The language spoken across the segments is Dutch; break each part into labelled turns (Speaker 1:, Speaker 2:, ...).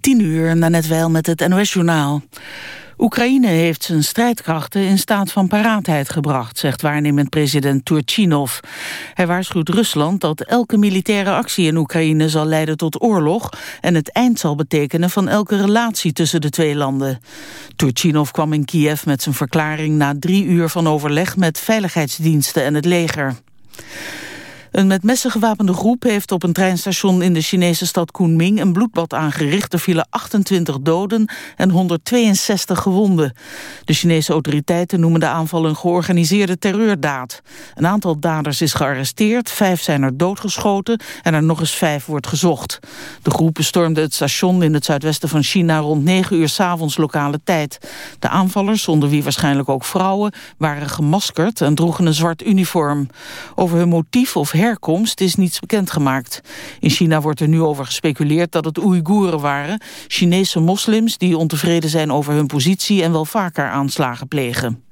Speaker 1: 10 uur, net wel met het NOS-journaal. Oekraïne heeft zijn strijdkrachten in staat van paraatheid gebracht, zegt waarnemend president Turchinov. Hij waarschuwt Rusland dat elke militaire actie in Oekraïne zal leiden tot oorlog en het eind zal betekenen van elke relatie tussen de twee landen. Turchinov kwam in Kiev met zijn verklaring na drie uur van overleg met veiligheidsdiensten en het leger. Een met messen gewapende groep heeft op een treinstation in de Chinese stad Kunming een bloedbad aangericht. Er vielen 28 doden en 162 gewonden. De Chinese autoriteiten noemen de aanval een georganiseerde terreurdaad. Een aantal daders is gearresteerd, vijf zijn er doodgeschoten en er nog eens vijf wordt gezocht. De groep bestormde het station in het zuidwesten van China rond 9 uur s avonds lokale tijd. De aanvallers, onder wie waarschijnlijk ook vrouwen, waren gemaskerd en droegen een zwart uniform. Over hun motief of herkomst is niets bekendgemaakt. In China wordt er nu over gespeculeerd dat het Oeigoeren waren... Chinese moslims die ontevreden zijn over hun positie... en wel vaker aanslagen plegen.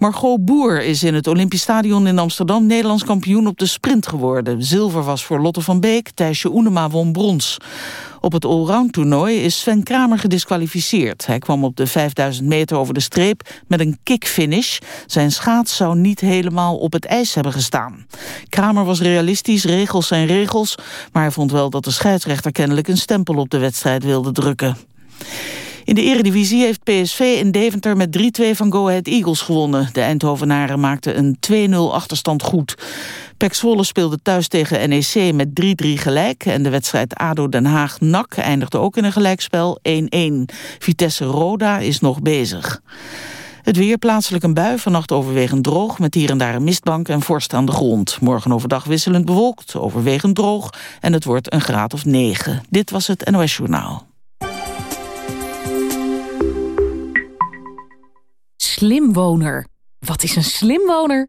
Speaker 1: Margot Boer is in het Olympisch Stadion in Amsterdam Nederlands kampioen op de sprint geworden. Zilver was voor Lotte van Beek, Thijsje Oenema won brons. Op het allround toernooi is Sven Kramer gedisqualificeerd. Hij kwam op de 5000 meter over de streep met een kickfinish. Zijn schaats zou niet helemaal op het ijs hebben gestaan. Kramer was realistisch, regels zijn regels... maar hij vond wel dat de scheidsrechter kennelijk een stempel op de wedstrijd wilde drukken. In de eredivisie heeft PSV in Deventer met 3-2 van Go Ahead Eagles gewonnen. De Eindhovenaren maakten een 2-0 achterstand goed. Pek Zwolle speelde thuis tegen NEC met 3-3 gelijk... en de wedstrijd ADO Den Haag-NAC eindigde ook in een gelijkspel 1-1. Vitesse Roda is nog bezig. Het weer plaatselijk een bui, vannacht overwegend droog... met hier en daar een mistbank en vorst aan de grond. Morgen overdag wisselend bewolkt, overwegend droog... en het wordt een graad of 9. Dit was het NOS Journaal.
Speaker 2: Slimwoner. Wat is een slimwoner?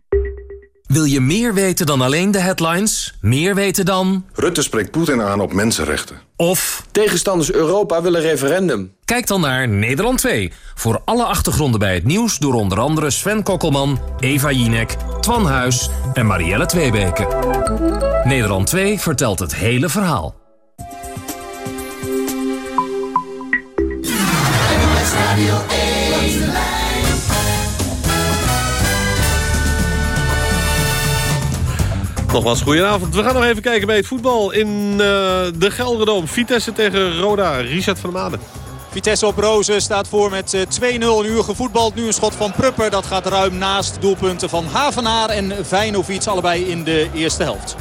Speaker 3: Wil je meer weten dan alleen de headlines? Meer weten dan...
Speaker 4: Rutte spreekt Poetin aan op mensenrechten.
Speaker 3: Of...
Speaker 5: Tegenstanders Europa willen referendum.
Speaker 3: Kijk dan naar Nederland 2. Voor alle achtergronden bij het nieuws door onder andere Sven Kokkelman, Eva Jinek, Twan Huis en Marielle Tweebeke. Nederland 2 vertelt het hele verhaal.
Speaker 6: Nogmaals, goedenavond. We gaan nog even kijken bij het voetbal in uh, de Gelderdoom. Vitesse tegen Roda. Richard van der Maden.
Speaker 7: Vitesse op Rozen staat voor met 2-0 een uur gevoetbald. Nu een schot van Prupper. Dat gaat ruim naast doelpunten van Havenaar en Vijnovic. Allebei in de eerste helft.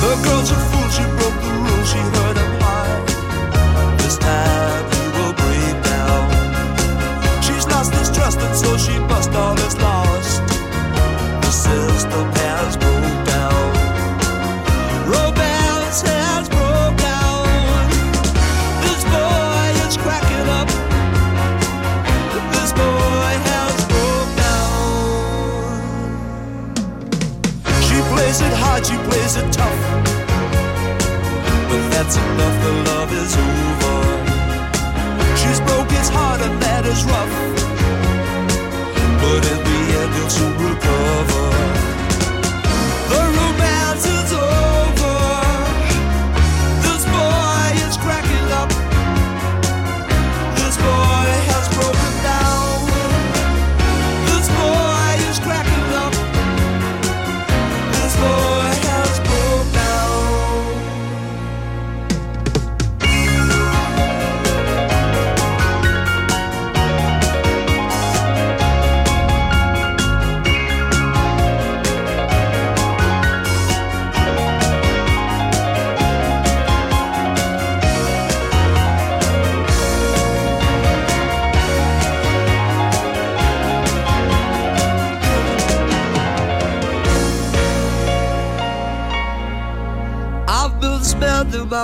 Speaker 7: The girls are fools, she broke the rules, she heard. This time bust all is lost. The system has broke down. Romance has broke down. This boy is cracking up. This boy has broke down. She plays it hard, she plays it tough. But that's enough, the love is over. She's broke his heart and that is rough. able to recover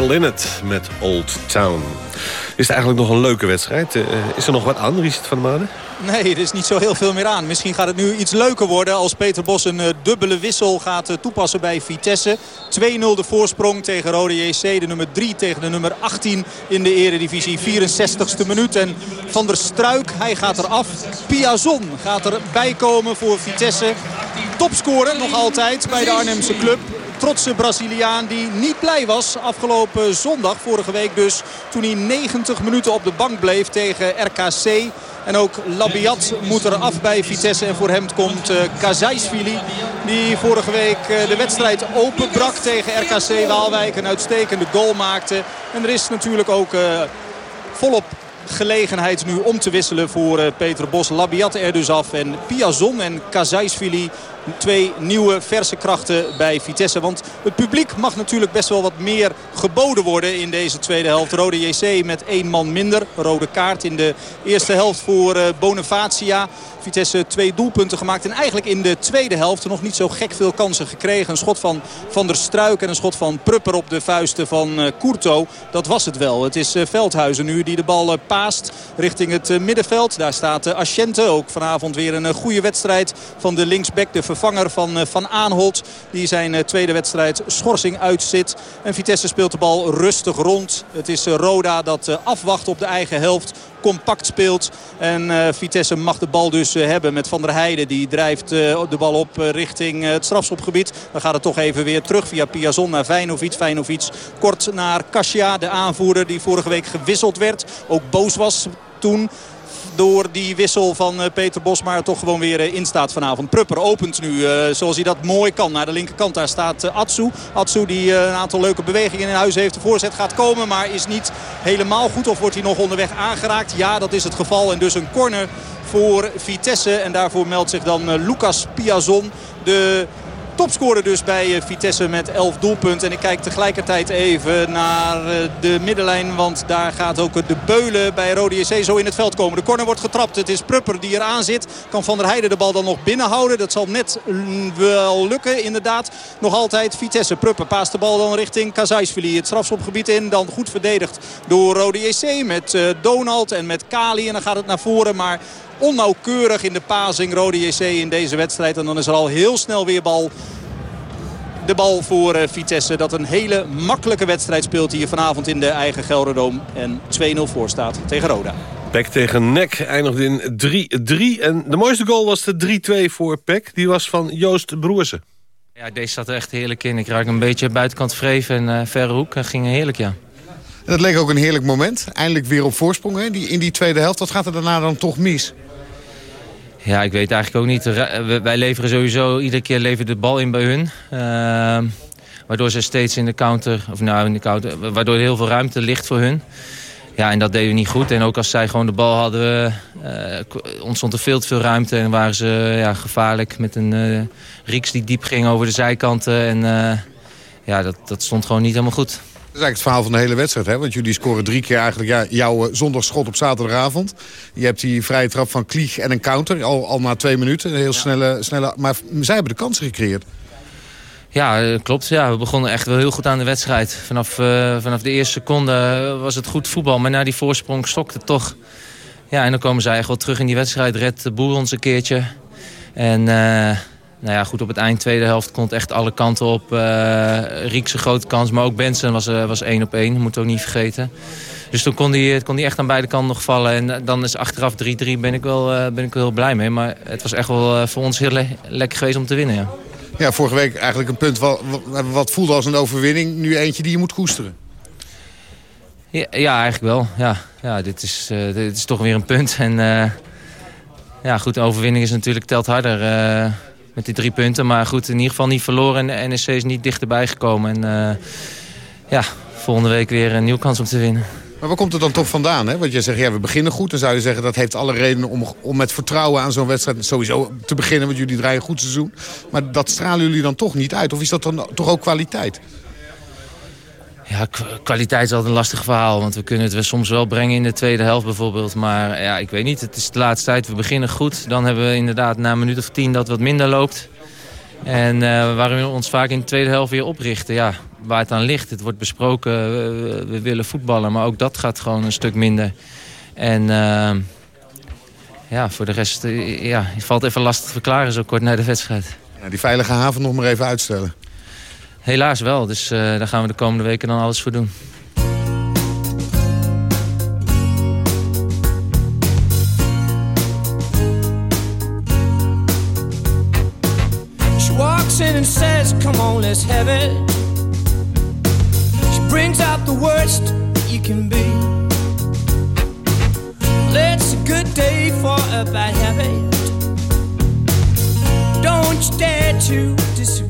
Speaker 6: Phil Lynott met Old Town. Is het eigenlijk nog een leuke wedstrijd? Eh, is er nog wat aan, Richard van der Maden?
Speaker 8: Nee, er is niet zo heel veel meer aan. Misschien gaat het nu iets leuker worden als Peter Bos een eh, dubbele wissel gaat eh, toepassen bij Vitesse. 2-0 de voorsprong tegen Rode JC. De nummer 3 tegen de nummer 18 in de eredivisie. 64ste minuut. En Van der Struik, hij gaat eraf. Piazon gaat erbij komen voor Vitesse. Topscorer nog altijd bij de Arnhemse club trotse Braziliaan die niet blij was afgelopen zondag, vorige week dus. Toen hij 90 minuten op de bank bleef tegen RKC. En ook Labiat moet er af bij Vitesse. En voor hem komt uh, Kazaisvili. Die vorige week uh, de wedstrijd openbrak tegen RKC Waalwijk. Een uitstekende goal maakte. En er is natuurlijk ook uh, volop gelegenheid nu om te wisselen voor Peter Bos. Labiat er dus af en Piazon en Kazaisvili. Twee nieuwe verse krachten bij Vitesse. Want het publiek mag natuurlijk best wel wat meer geboden worden in deze tweede helft. Rode JC met één man minder. Rode kaart in de eerste helft voor uh, Bonifacia. Vitesse twee doelpunten gemaakt. En eigenlijk in de tweede helft nog niet zo gek veel kansen gekregen. Een schot van Van der Struik en een schot van Prupper op de vuisten van uh, Courto. Dat was het wel. Het is uh, Veldhuizen nu die de bal paast richting het middenveld. Daar staat Asciente. Ook vanavond weer een goede wedstrijd van de linksback. De vervanger van Van Aanholt. Die zijn tweede wedstrijd schorsing uitzit. En Vitesse speelt de bal rustig rond. Het is Roda dat afwacht op de eigen helft compact speelt. En Vitesse mag de bal dus hebben met Van der Heijden. Die drijft de bal op richting het strafschopgebied. Dan gaat het toch even weer terug via Piazon naar Vijnovic. Vijnovic kort naar Kasia, de aanvoerder die vorige week gewisseld werd. Ook boos was toen door die wissel van Peter Bos. Maar toch gewoon weer in staat vanavond. Prupper opent nu uh, zoals hij dat mooi kan. Naar de linkerkant daar staat Atsu. Atsu die een aantal leuke bewegingen in huis heeft. De voorzet gaat komen maar is niet helemaal goed. Of wordt hij nog onderweg aangeraakt? Ja dat is het geval. En dus een corner voor Vitesse. En daarvoor meldt zich dan Lucas Piazon. De Topscorer dus bij Vitesse met 11 doelpunten. En ik kijk tegelijkertijd even naar de middenlijn. Want daar gaat ook de Beulen bij Rode JC zo in het veld komen. De corner wordt getrapt. Het is Prupper die eraan zit. Kan Van der Heijden de bal dan nog binnenhouden. Dat zal net wel lukken inderdaad. Nog altijd Vitesse. Prupper paast de bal dan richting Kazaisvili. Het strafschopgebied in. Dan goed verdedigd door Rode JC. Met Donald en met Kali. En dan gaat het naar voren. Maar onnauwkeurig in de pasing Rode JC in deze wedstrijd. En dan is er al heel snel weer bal de bal voor uh, Vitesse. Dat een hele makkelijke wedstrijd speelt hier vanavond in de eigen Gelderdoom. En 2-0 voor staat tegen Roda.
Speaker 6: Peck tegen Nek eindigde in 3-3. En de mooiste goal was de 3-2 voor Peck. Die was van Joost Broersen.
Speaker 9: Ja, deze zat er echt heerlijk in. Ik raak een beetje buitenkant vreef en uh, verre hoek. En ging heerlijk, ja.
Speaker 10: Dat leek ook een heerlijk moment. Eindelijk weer op voorsprong hè? Die, in die tweede helft. Wat gaat er daarna dan toch mis?
Speaker 9: Ja, ik weet eigenlijk ook niet. Wij leveren sowieso iedere keer leveren de bal in bij hun. Uh, waardoor ze steeds in de counter, of nou in de counter, waardoor er heel veel ruimte ligt voor hun. Ja, en dat deden we niet goed. En ook als zij gewoon de bal hadden, uh, ontstond er veel te veel ruimte. En waren ze ja, gevaarlijk met een uh, Rieks die diep ging over de zijkanten. En uh, ja, dat, dat stond gewoon niet helemaal goed.
Speaker 10: Is eigenlijk het verhaal van de hele wedstrijd. Hè? Want jullie scoren drie keer eigenlijk ja, jouw uh, zondagschot op zaterdagavond. Je hebt die vrije trap van Klieg en een counter. Al, al na twee minuten. Een heel snelle, snelle, maar zij hebben de kansen gecreëerd.
Speaker 9: Ja, eh, klopt. Ja, we begonnen echt wel heel goed aan de wedstrijd. Vanaf, uh, vanaf de eerste seconde was het goed voetbal. Maar na die voorsprong stokte het toch. Ja, en dan komen zij echt wel terug in die wedstrijd. Red de boer ons een keertje. En... Uh, nou ja, goed, op het eind tweede helft komt echt alle kanten op. Uh, Riekse grote kans, maar ook Benson was, uh, was één op één. Dat moeten we ook niet vergeten. Dus toen kon hij kon die echt aan beide kanten nog vallen. En dan is achteraf 3-3 ben, ik wel, uh, ben ik wel heel blij mee. Maar het was echt wel voor ons heel le lekker geweest om te winnen, ja.
Speaker 10: Ja, vorige week eigenlijk een punt wat, wat voelde als een overwinning. Nu eentje die je moet koesteren.
Speaker 9: Ja, ja eigenlijk wel. Ja, ja dit, is, dit is toch weer een punt. En ja, goed, overwinning is natuurlijk telt harder met die drie punten. Maar goed, in ieder geval niet verloren en NEC is niet dichterbij gekomen. En uh, ja, volgende week weer een nieuwe kans om te winnen.
Speaker 10: Maar waar komt het dan toch vandaan? Hè? Want je zegt, ja, we beginnen goed. Dan zou je zeggen, dat heeft alle redenen om, om met vertrouwen aan zo'n wedstrijd sowieso te beginnen. Want jullie draaien een goed seizoen. Maar dat stralen jullie dan toch niet uit? Of is dat dan toch ook kwaliteit?
Speaker 9: Ja, kwaliteit is altijd een lastig verhaal. Want we kunnen het soms wel brengen in de tweede helft bijvoorbeeld. Maar ja, ik weet niet. Het is de laatste tijd. We beginnen goed. Dan hebben we inderdaad na een minuut of tien dat wat minder loopt. En uh, waar we ons vaak in de tweede helft weer oprichten. Ja, waar het aan ligt. Het wordt besproken. We, willen voetballen. Maar ook dat gaat gewoon een stuk minder. En uh, ja, voor de rest uh, ja, het valt even lastig te verklaren zo kort na de wedstrijd.
Speaker 10: Ja, die veilige haven nog maar even uitstellen.
Speaker 9: Helaas wel, dus uh, daar gaan we de komende weken dan alles voor doen.
Speaker 11: She walks in and says, come on, let's have it. She brings out the worst you can be. It's a good day for a bad habit. Don't you dare to disagree.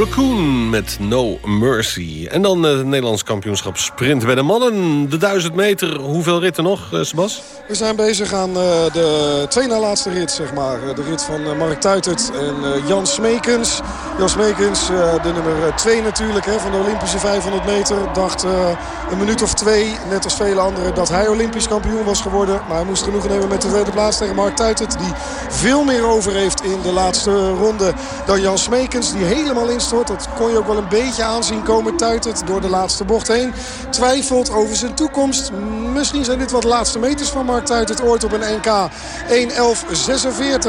Speaker 6: Raccoon met No Mercy. En dan het Nederlands kampioenschap sprint bij de mannen. De 1000 meter, hoeveel ritten nog, eh, Sebas?
Speaker 12: We zijn bezig aan uh, de twee na laatste rit, zeg maar. De rit van Mark Tuitert en Jan Smekens. Jan Smekens, de nummer 2 natuurlijk hè, van de Olympische 500 meter. Dacht een minuut of twee, net als vele anderen, dat hij Olympisch kampioen was geworden. Maar hij moest genoeg nemen met de tweede plaats tegen Mark Tuitert. Die veel meer over heeft in de laatste ronde dan Jan Smekens. Die helemaal in Dat kon je ook wel een beetje aanzien komen. Tuitert door de laatste bocht heen. Twijfelt over zijn toekomst. Misschien zijn dit wat laatste meters van Mark Tuitert ooit op een NK.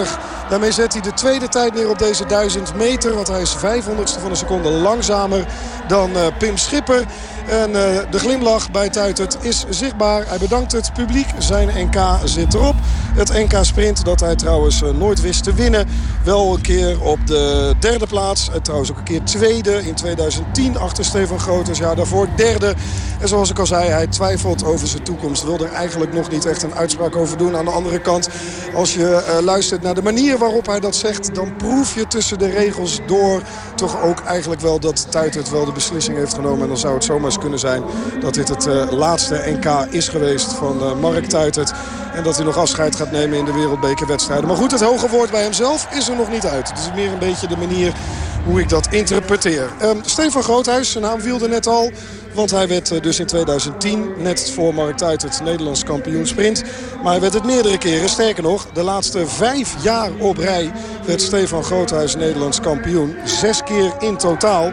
Speaker 12: 1.11.46. Daarmee zet hij de tweede tijd neer op deze 1000 meter. Want hij is 500ste van een seconde langzamer dan uh, Pim Schipper. En uh, de glimlach bij Tuitert is zichtbaar. Hij bedankt het publiek. Zijn NK zit erop. Het NK Sprint dat hij trouwens uh, nooit wist te winnen. Wel een keer op de derde plaats. Trouwens ook een keer tweede in 2010 achter Stefan Groters. Ja, daarvoor derde. En zoals ik al zei, hij twijfelt over zijn toekomst. Wil er eigenlijk nog niet echt een uitspraak over doen. Aan de andere kant, als je luistert naar de manier waarop hij dat zegt... dan proef je tussen de regels door toch ook eigenlijk wel dat Tuitert wel de beslissing heeft genomen. En dan zou het zomaar kunnen zijn dat dit het uh, laatste NK is geweest van uh, Mark Tuitert. En dat hij nog afscheid gaat nemen in de wereldbekerwedstrijden. Maar goed, het hoge woord bij hemzelf is er nog niet uit. Het is meer een beetje de manier hoe ik dat interpreteer. Um, Stefan Groothuis, zijn naam viel net al. Want hij werd uh, dus in 2010, net voor Mark Tuitert, Nederlands kampioen sprint. Maar hij werd het meerdere keren. Sterker nog, de laatste vijf jaar op rij werd Stefan Groothuis Nederlands kampioen. Zes keer in totaal.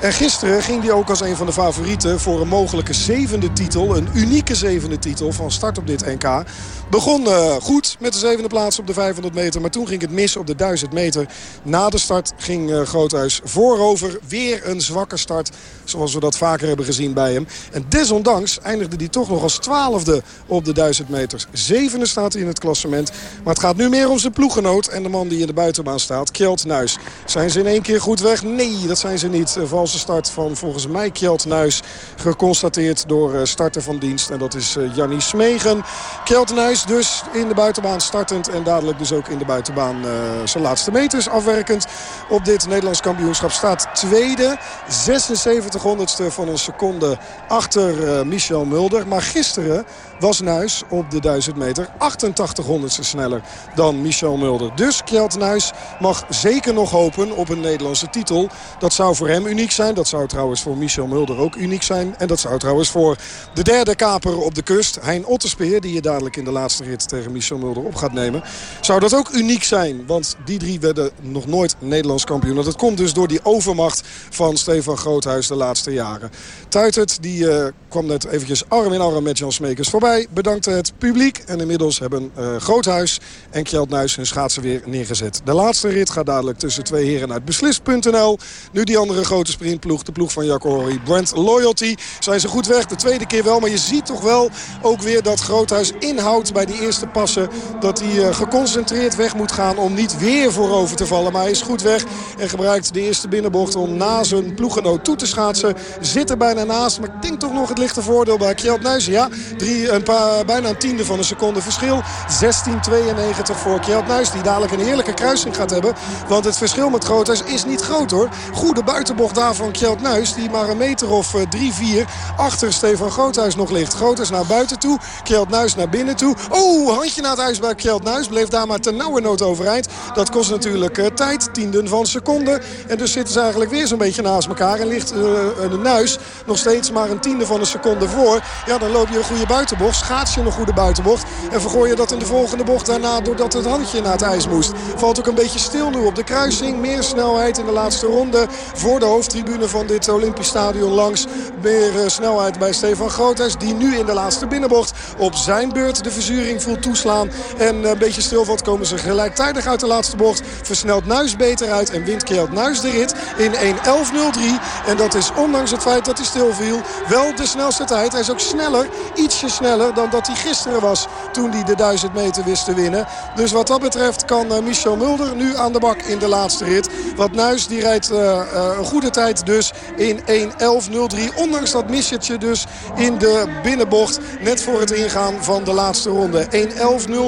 Speaker 12: En gisteren ging hij ook als een van de favorieten voor een mogelijke zevende titel. Een unieke zevende titel van start op dit NK. Begon uh, goed met de zevende plaats op de 500 meter. Maar toen ging het mis op de 1000 meter. Na de start ging uh, Groothuis voorover. Weer een zwakke start. Zoals we dat vaker hebben gezien bij hem. En desondanks eindigde hij toch nog als twaalfde op de 1000 meters. Zevende staat hij in het klassement. Maar het gaat nu meer om zijn ploeggenoot. En de man die in de buitenbaan staat, Kjeld Nuis. Zijn ze in één keer goed weg? Nee, dat zijn ze niet. Een valse start van volgens mij Kjeld Nuis. Geconstateerd door uh, starter van dienst. En dat is uh, Jannie Smegen. Kjeld Nuis dus in de buitenbaan startend. En dadelijk dus ook in de buitenbaan uh, zijn laatste meters afwerkend. Op dit Nederlands kampioenschap staat tweede. 76 honderdste van een seconde achter Michel Mulder. Maar gisteren was Nuis op de 1000 meter 88 honderdste sneller dan Michel Mulder. Dus Kjeld Nuis mag zeker nog hopen op een Nederlandse titel. Dat zou voor hem uniek zijn. Dat zou trouwens voor Michel Mulder ook uniek zijn. En dat zou trouwens voor de derde kaper op de kust, Hein Otterspeer... die je dadelijk in de laatste rit tegen Michel Mulder op gaat nemen... zou dat ook uniek zijn. Want die drie werden nog nooit Nederlands kampioen. Dat komt dus door die overmacht van Stefan Groothuis de laatste jaren. Tuitert die, uh, kwam net eventjes arm in arm met Jan Smekers voorbij. Bedankte het publiek. En inmiddels hebben uh, Groothuis en Kjeld Nuis hun schaatsen weer neergezet. De laatste rit gaat dadelijk tussen twee heren uit Beslis.nl. Nu die andere grote sprintploeg, de ploeg van Jacco Horry. Brent Loyalty zijn ze goed weg. De tweede keer wel. Maar je ziet toch wel ook weer dat Groothuis inhoudt bij die eerste passen. Dat hij uh, geconcentreerd weg moet gaan om niet weer voorover te vallen. Maar hij is goed weg en gebruikt de eerste binnenbocht om na zijn ploeggenoot toe te schaatsen. Zit er bijna naast. Maar ik denk toch nog het lichte voordeel bij Kjeld Nuis. Ja, drie, een paar, bijna een tiende van een seconde verschil. 16,92 voor Kjeld Nuis. Die dadelijk een heerlijke kruising gaat hebben. Want het verschil met Groothuis is niet groot hoor. Goede buitenbocht daar van Kjeld Nuis. Die maar een meter of 3, uh, 4 achter Stefan Groothuis nog ligt. Groothuis naar buiten toe. Kjeld Nuis naar binnen toe. Oh, handje naar het huis bij Kjeld Nuis. Bleef daar maar ten nauwe nood overeind. Dat kost natuurlijk uh, tijd. Tienden van seconden. En dus zitten ze eigenlijk weer zo'n beetje naast elkaar. En ligt de Nuis nog steeds maar een tiende van een seconde voor. Ja, dan loop je een goede buitenbocht. Schaats je een goede buitenbocht. En vergooi je dat in de volgende bocht daarna doordat het handje naar het ijs moest. Valt ook een beetje stil nu op de kruising. Meer snelheid in de laatste ronde. Voor de hoofdtribune van dit Olympisch Stadion langs. Meer uh, snelheid bij Stefan Groothuis. Die nu in de laatste binnenbocht op zijn beurt de verzuring voelt toeslaan. En een beetje stilvalt komen ze gelijktijdig uit de laatste bocht. Versnelt Nuis beter uit en wint Kjeld Nuis de rit in 1.11.03. En dat is ondanks het feit dat hij stilviel wel de snelste tijd. Hij is ook sneller, ietsje sneller dan dat hij gisteren was toen hij de 1000 meter wist te winnen. Dus wat dat betreft kan uh, Michel Mulder nu aan de bak in de laatste rit. Wat Nuis die rijdt uh, uh, een goede tijd dus in 1.11.03. Ondanks dat missertje dus in de binnenbocht net voor het ingaan van de laatste ronde.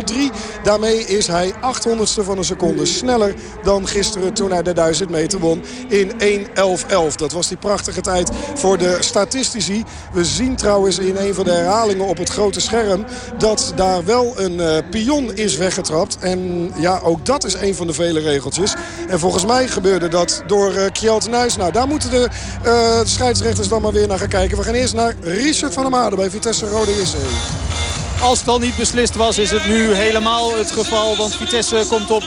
Speaker 12: 1.11.03. Daarmee is hij 800ste van een seconde sneller dan gisteren toen hij de 1000 meter won in 1.11.11. Dat was die prachtige tijd voor de statistici. We zien trouwens in een van de herhalingen op het grote scherm dat daar wel een uh, pion is weggetrapt. En ja, ook dat is een van de vele regeltjes. En volgens mij gebeurde dat door uh, Kjeld Nuis. Nou, daar moeten de uh, scheidsrechters dan maar weer naar gaan kijken. We gaan eerst naar Richard van der Made bij Vitesse Rode JC.
Speaker 8: Als het al niet beslist was, is het nu helemaal het geval. Want Vitesse komt op 3-0.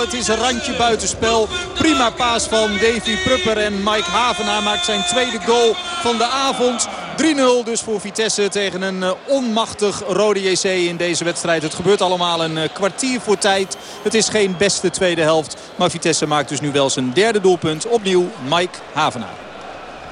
Speaker 8: Het is een randje buitenspel. Prima paas van Davy Prupper. En Mike Havenaar maakt zijn tweede goal van de avond. 3-0 dus voor Vitesse tegen een uh, onmachtig Rode JC in deze wedstrijd. Het gebeurt allemaal een uh, kwartier voor tijd. Het is geen beste tweede helft. Maar Vitesse maakt dus nu wel zijn derde doelpunt. Opnieuw Mike Havenaar.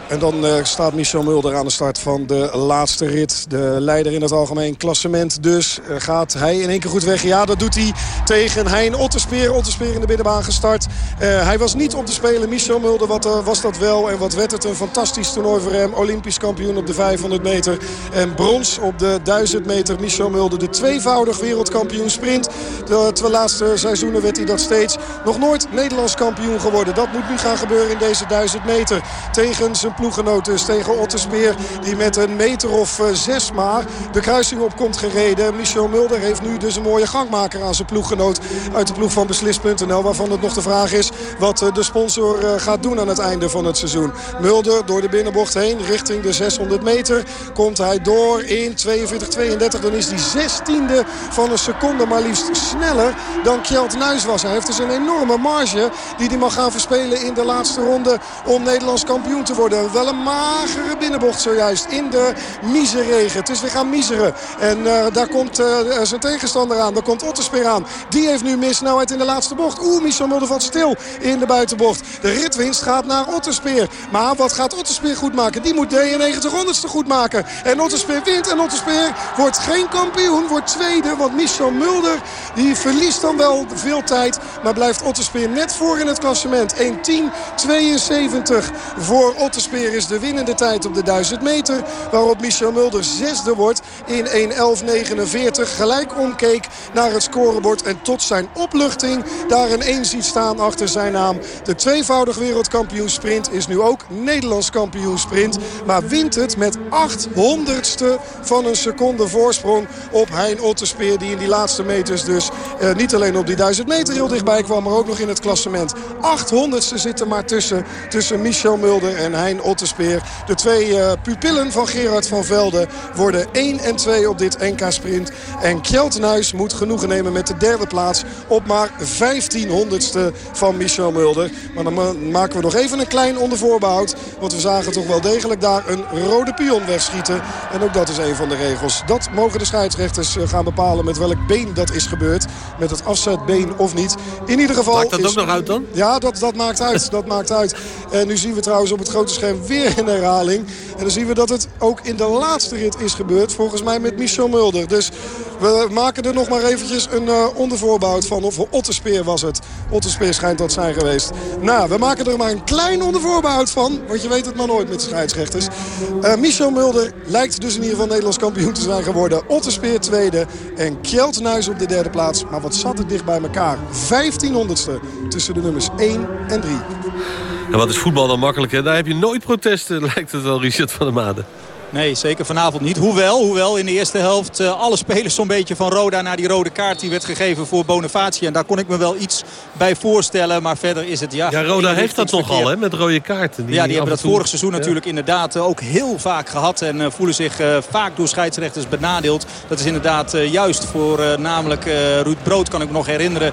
Speaker 12: En dan uh, staat Michel Mulder aan de start van de laatste rit. De leider in het algemeen klassement. Dus uh, gaat hij in één keer goed weg. Ja, dat doet hij tegen Hein Otterspeer. Otterspeer in de binnenbaan gestart. Uh, hij was niet op te spelen. Michel Mulder wat, was dat wel. En wat werd het een fantastisch toernooi voor hem. Olympisch kampioen op de 500 meter. En brons op de 1000 meter. Michel Mulder de tweevoudig wereldkampioen sprint. De twee laatste seizoenen werd hij dat steeds. Nog nooit Nederlands kampioen geworden. Dat moet nu gaan gebeuren in deze 1000 meter. Tegen zijn ploeggenoot dus tegen Otterspeer. Die met een meter of uh, zes maar de kruising op komt gereden. Michel Mulder heeft nu dus een mooie gangmaker aan zijn ploeggenoot. Uit de ploeg van Beslis.nl. Waarvan het nog de vraag is wat uh, de sponsor gaat doen aan het einde van het seizoen. Mulder door de binnenbocht heen richting de 600 meter. Komt hij door in 42-32. Dan is hij 16e van een seconde maar liefst sneller dan Kjeld Nuis was. Hij heeft dus een enorme marge die hij mag gaan verspelen in de laatste ronde om Nederlands kampioen te worden. Wel een magere binnenbocht zojuist in de miseregen. Het is weer gaan miseren. En uh, daar komt uh, zijn tegenstander aan. Daar komt Otterspeer aan. Die heeft nu meer snelheid in de laatste bocht. Oeh, Michel Mulder valt stil in de buitenbocht. De ritwinst gaat naar Otterspeer. Maar wat gaat Otterspeer goed maken? Die moet 93 honderdste goed maken. En Otterspeer wint. En Otterspeer wordt geen kampioen. Wordt tweede. Want Michel Mulder die verliest dan wel veel tijd. Maar blijft Otterspeer net voor in het klassement. 1.10.72 voor Otterspeer is de winnende tijd op de 1000 meter. Waarop Michel Mulder zesde wordt in 1.11.49. Gelijk omkeek naar het scorebord. En tot zijn opluchting daar een 1 ziet staan achter zijn naam. De tweevoudig wereldkampioen sprint is nu ook Nederlands kampioen sprint. Maar wint het met 800ste van een seconde voorsprong op Hein Otterspeer. Die in die laatste meters dus uh, niet alleen op die 1000 meter heel dichtbij kwam. Maar ook nog in het klassement. 800ste zitten maar tussen. Tussen Michel Mulder en Hein Otterspeer. De twee uh, pupillen van Gerard van Velde worden 1 en 2 op dit NK Sprint. En Kjeltenhuis moet genoegen nemen met de derde plaats op maar 1500ste van Michel Mulder. Maar dan maken we nog even een klein ondervoorbehoud. Want we zagen toch wel degelijk daar een rode pion wegschieten. En ook dat is een van de regels. Dat mogen de scheidsrechters gaan bepalen met welk been dat is gebeurd. Met het afzetbeen of niet. In ieder geval...
Speaker 6: Maakt dat
Speaker 12: is...
Speaker 6: ook nog uit dan?
Speaker 12: Ja, dat, dat maakt uit. dat maakt uit. En nu zien we trouwens op het grote scherm weer een herhaling. En dan zien we dat het ook in de laatste rit is gebeurd. Volgens mij met Michel Mulder. Dus we maken er nog maar eventjes een uh, ondervoorbehoud van. Of Otterspeer was het. Otterspeer schijnt dat zijn geweest. Nou, we maken er maar een klein ondervoorbehoud van. Want je weet het maar nooit met scheidsrechters. Uh, Michel Mulder lijkt dus in ieder geval Nederlands kampioen te zijn geworden. Otterspeer tweede. En Kjeltenhuis op de derde plaats. Maar wat zat het dicht bij elkaar. 1500ste tussen de nummers 1 en 3.
Speaker 6: En wat is voetbal dan makkelijk, hè? Daar heb je nooit protesten, lijkt het wel, Richard van der Made.
Speaker 8: Nee, zeker vanavond niet. Hoewel, hoewel in de eerste helft uh, alle spelers zo'n beetje van Roda... naar die rode kaart die werd gegeven voor Bonavaci. En daar kon ik me wel iets bij voorstellen. Maar verder is het ja...
Speaker 6: Ja, Roda heeft dat toch al, hè? Met rode kaarten.
Speaker 8: Die ja, die hebben dat toe... vorig seizoen ja. natuurlijk inderdaad ook heel vaak gehad. En uh, voelen zich uh, vaak door scheidsrechters benadeeld. Dat is inderdaad juist voor namelijk Ruud Brood, kan ik me nog herinneren...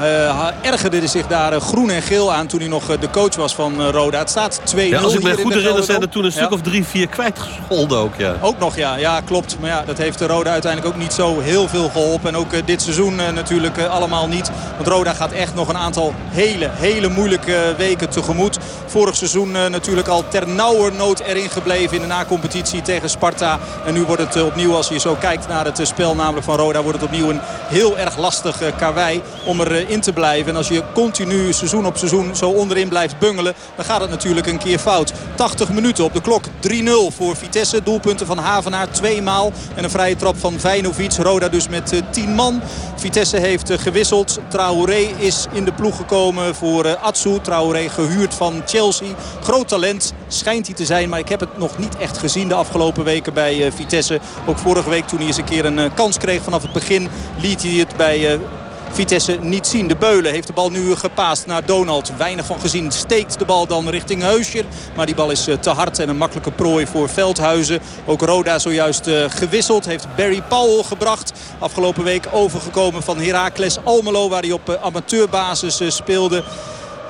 Speaker 8: Uh, ergerde zich daar uh, groen en geel aan toen hij nog uh, de coach was van Roda. Het staat 2-0
Speaker 6: ja, Als ik me goed herinner zijn er toen een stuk ja. of drie, vier kwijtgescholden ook. Ja.
Speaker 8: Ook nog, ja. Ja, klopt. Maar ja, dat heeft Roda uiteindelijk ook niet zo heel veel geholpen. En ook dit seizoen natuurlijk allemaal niet. Want Roda gaat echt nog een aantal hele, hele moeilijke weken tegemoet. Vorig seizoen natuurlijk al ter nauwernood erin gebleven in de nacompetitie tegen Sparta. En nu wordt het opnieuw, als je zo kijkt naar het spel namelijk van Roda... wordt het opnieuw een heel erg lastig karwei om er in te blijven. En als je continu seizoen op seizoen zo onderin blijft bungelen... dan gaat het natuurlijk een keer fout. 80 minuten op de klok. 3-0 voor Vitesse. Doelpunten van Havenaar tweemaal. En een vrije trap van Vijnovic. Roda dus met uh, 10 man. Vitesse heeft uh, gewisseld. Traoré is in de ploeg gekomen voor Atsu. Traoré gehuurd van Chelsea. Groot talent schijnt hij te zijn. Maar ik heb het nog niet echt gezien de afgelopen weken bij Vitesse. Ook vorige week toen hij eens een keer een kans kreeg vanaf het begin... liet hij het bij... Vitesse niet zien. De Beulen heeft de bal nu gepaast naar Donald. Weinig van gezien. Steekt de bal dan richting Heusje. Maar die bal is te hard en een makkelijke prooi voor Veldhuizen. Ook Roda zojuist gewisseld. Heeft Barry Powell gebracht. Afgelopen week overgekomen van Heracles Almelo. Waar hij op amateurbasis speelde.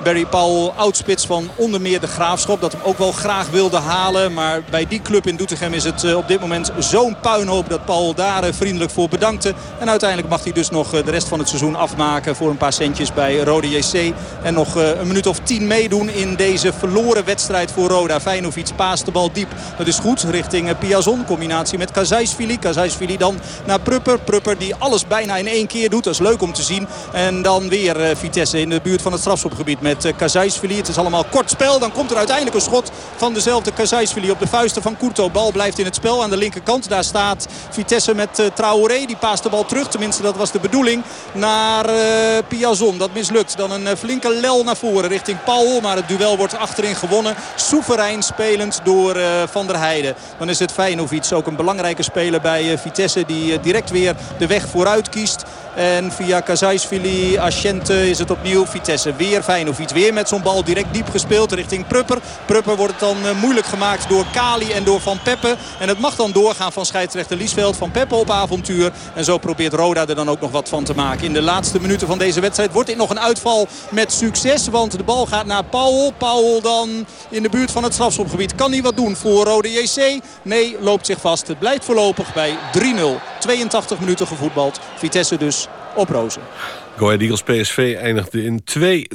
Speaker 8: Barry Powell, oudspits van onder meer de Graafschap. Dat hem ook wel graag wilde halen. Maar bij die club in Doetinchem is het eh, op dit moment zo'n puinhoop dat Paul daar eh, vriendelijk voor bedankte. En uiteindelijk mag hij dus nog eh, de rest van het seizoen afmaken voor een paar centjes bij Rode JC. En nog een minuut of tien meedoen in deze verloren wedstrijd voor Roda. Feyenoord paast de bal diep. Dat is goed richting Piazon. Combinatie met Kazajsvili. Kazajsvili dan naar Prupper. Prupper die alles bijna in één keer doet. Dat is leuk om te zien. En dan weer Vitesse in de buurt van het strafschopgebied met Kazajsvili. Het is allemaal kort spel. Dan komt er uiteindelijk een schot van dezelfde Kazajsvili op de vuisten van Kurto. Bal blijft in het spel aan de linkerkant. Daar staat Vitesse met uh, Traoré. Die paast de bal terug. Tenminste, dat was de bedoeling. Naar uh, Piazon. Dat mislukt. Dan een flinke lel naar voren richting Paul. Maar het duel wordt achterin gewonnen. Soeverein spelend door Van der Heijden. Dan is het Feyenoord ook een belangrijke speler bij Vitesse. Die direct weer de weg vooruit kiest. En via Kazajsvili, Asciente is het opnieuw Vitesse. Weer Feyenoord. Weer met zo'n bal direct diep gespeeld richting Prupper. Prupper wordt het dan eh, moeilijk gemaakt door Kali en door Van Peppe. En het mag dan doorgaan van scheidsrechter Liesveld. Van Peppe op avontuur. En zo probeert Roda er dan ook nog wat van te maken. In de laatste minuten van deze wedstrijd wordt dit nog een uitval met succes. Want de bal gaat naar Paul. Paul dan in de buurt van het strafschopgebied. Kan hij wat doen voor Rode JC? Nee, loopt zich vast. Het blijft voorlopig bij 3-0. 82 minuten gevoetbald. Vitesse dus op rozen.
Speaker 6: Go Ahead Eagles PSV eindigde in 2-3. Uh,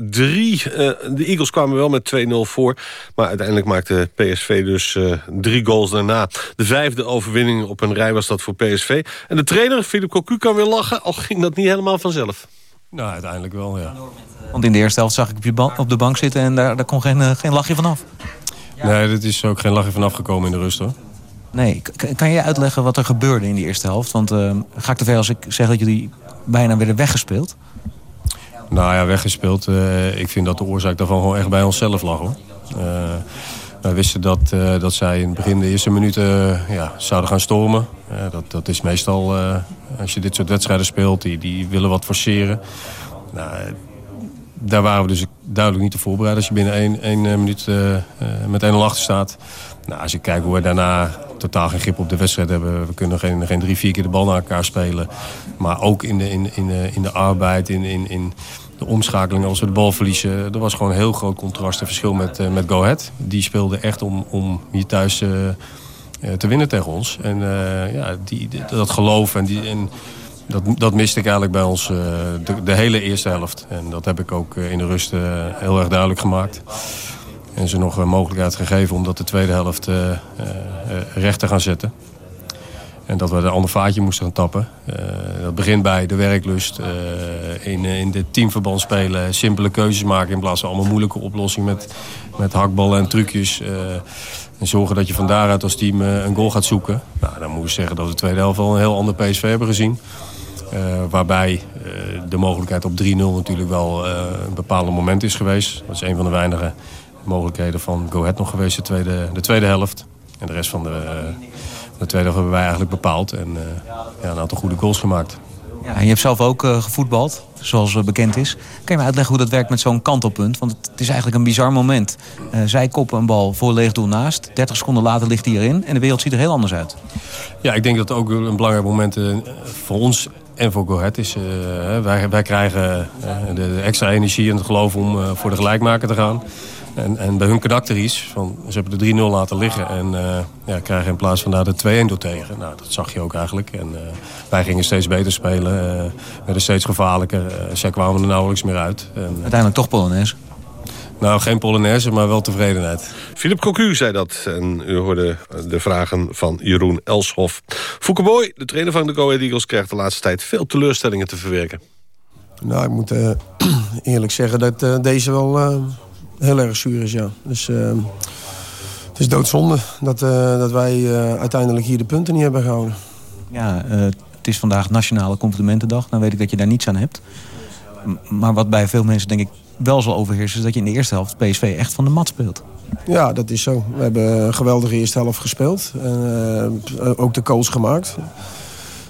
Speaker 6: de Eagles kwamen wel met 2-0 voor. Maar uiteindelijk maakte PSV dus uh, drie goals daarna. De vijfde overwinning op een rij was dat voor PSV. En de trainer, Philip Cocu, kan weer lachen. Al ging dat niet helemaal vanzelf.
Speaker 13: Nou, uiteindelijk wel, ja. Want in de eerste helft zag ik op, je op de bank zitten... en daar, daar kon geen, uh, geen lachje vanaf.
Speaker 6: Nee, er is ook geen lachje vanaf gekomen in de rust, hoor.
Speaker 13: Nee, kan je uitleggen wat er gebeurde in die eerste helft? Want uh, ga ik te ver als ik zeg dat jullie bijna werden weggespeeld?
Speaker 6: Nou ja, weggespeeld. Uh, ik vind dat de oorzaak daarvan gewoon echt bij onszelf lag. Hoor. Uh, wij wisten dat, uh, dat zij in het begin de eerste minuten ja, zouden gaan stormen. dat, dat is meestal, als je dit soort wedstrijden speelt, die, die willen wat forceren. Nou, daar waren we dus duidelijk niet te voorbereid als je binnen één, één minuut met 1-0 achter staat. Nou, als je kijkt hoe we daarna totaal geen grip op de wedstrijd hebben. We kunnen geen, geen drie, vier keer de bal naar elkaar spelen. Maar ook in de, in, in, in de arbeid, in, in, in de omschakeling als we de bal verliezen. Er was gewoon een heel groot contrast en verschil met, uh, met Go Ahead. Die speelde echt om, om hier thuis uh, te winnen tegen ons. En uh, ja, die, dat geloof en, die, dat, dat miste ik eigenlijk bij ons de, de, hele eerste helft. En dat heb ik ook in de rust heel erg duidelijk gemaakt. En ze nog een mogelijkheid gegeven om dat de tweede helft recht te gaan zetten. En dat we een ander vaatje moesten gaan tappen. Dat begint bij de werklust. in, in teamverband spelen. Simpele keuzes maken in plaats van allemaal moeilijke oplossingen met, met hakballen en trucjes. en zorgen dat je van daaruit als team een goal gaat zoeken. Nou, dan moet ik zeggen dat we de tweede helft wel een heel ander PSV hebben gezien. Waarbij de mogelijkheid op 3-0 natuurlijk wel een bepaalde moment is geweest. Dat is een van de weinige mogelijkheden van Go Ahead nog geweest de tweede, de tweede helft. En de rest van de, de tweede helft hebben wij eigenlijk bepaald. En ja, een aantal goede goals gemaakt.
Speaker 13: Ja, en je hebt zelf ook gevoetbald, zoals bekend is. Kan je me uitleggen hoe dat werkt met zo'n kantelpunt? Want het is eigenlijk een bizar moment. zij koppen een bal voor leeg doel naast. 30 seconden later ligt hij erin. En de wereld ziet er heel anders uit.
Speaker 6: Ja, ik denk dat het ook een belangrijk moment voor ons en voor Go is. wij, wij krijgen de, de, extra energie en het geloof om voor de gelijkmaker te gaan. En, en bij hun karakter is, van, ze hebben de 3-0 laten liggen en ja, krijgen in plaats van daar de 2-1 door tegen. Nou, dat zag je ook eigenlijk. En wij gingen steeds beter spelen, werden steeds gevaarlijker. zij kwamen er nauwelijks meer uit. En,
Speaker 13: Uiteindelijk toch Polonaise?
Speaker 6: Nou, geen Polonaise, maar wel tevredenheid. Philip Cocu zei dat. En u hoorde de vragen van Jeroen Elshoff. Fouke de trainer van de Go Ahead Eagles... krijgt de laatste tijd veel teleurstellingen te verwerken.
Speaker 14: Nou, ik moet eerlijk zeggen dat deze wel heel erg zuur is, ja. Dus uh, het is doodzonde dat, uh, dat wij uh, uiteindelijk hier de punten niet hebben gehouden.
Speaker 13: Ja, het is vandaag Nationale Complimentendag. Dan weet ik dat je daar niets aan hebt. Maar wat bij veel mensen denk ik wel zal overheersen... dat je in de eerste helft PSV echt van de mat speelt.
Speaker 14: Ja, dat is zo. We hebben een geweldige eerste helft gespeeld. En, ook de goals gemaakt.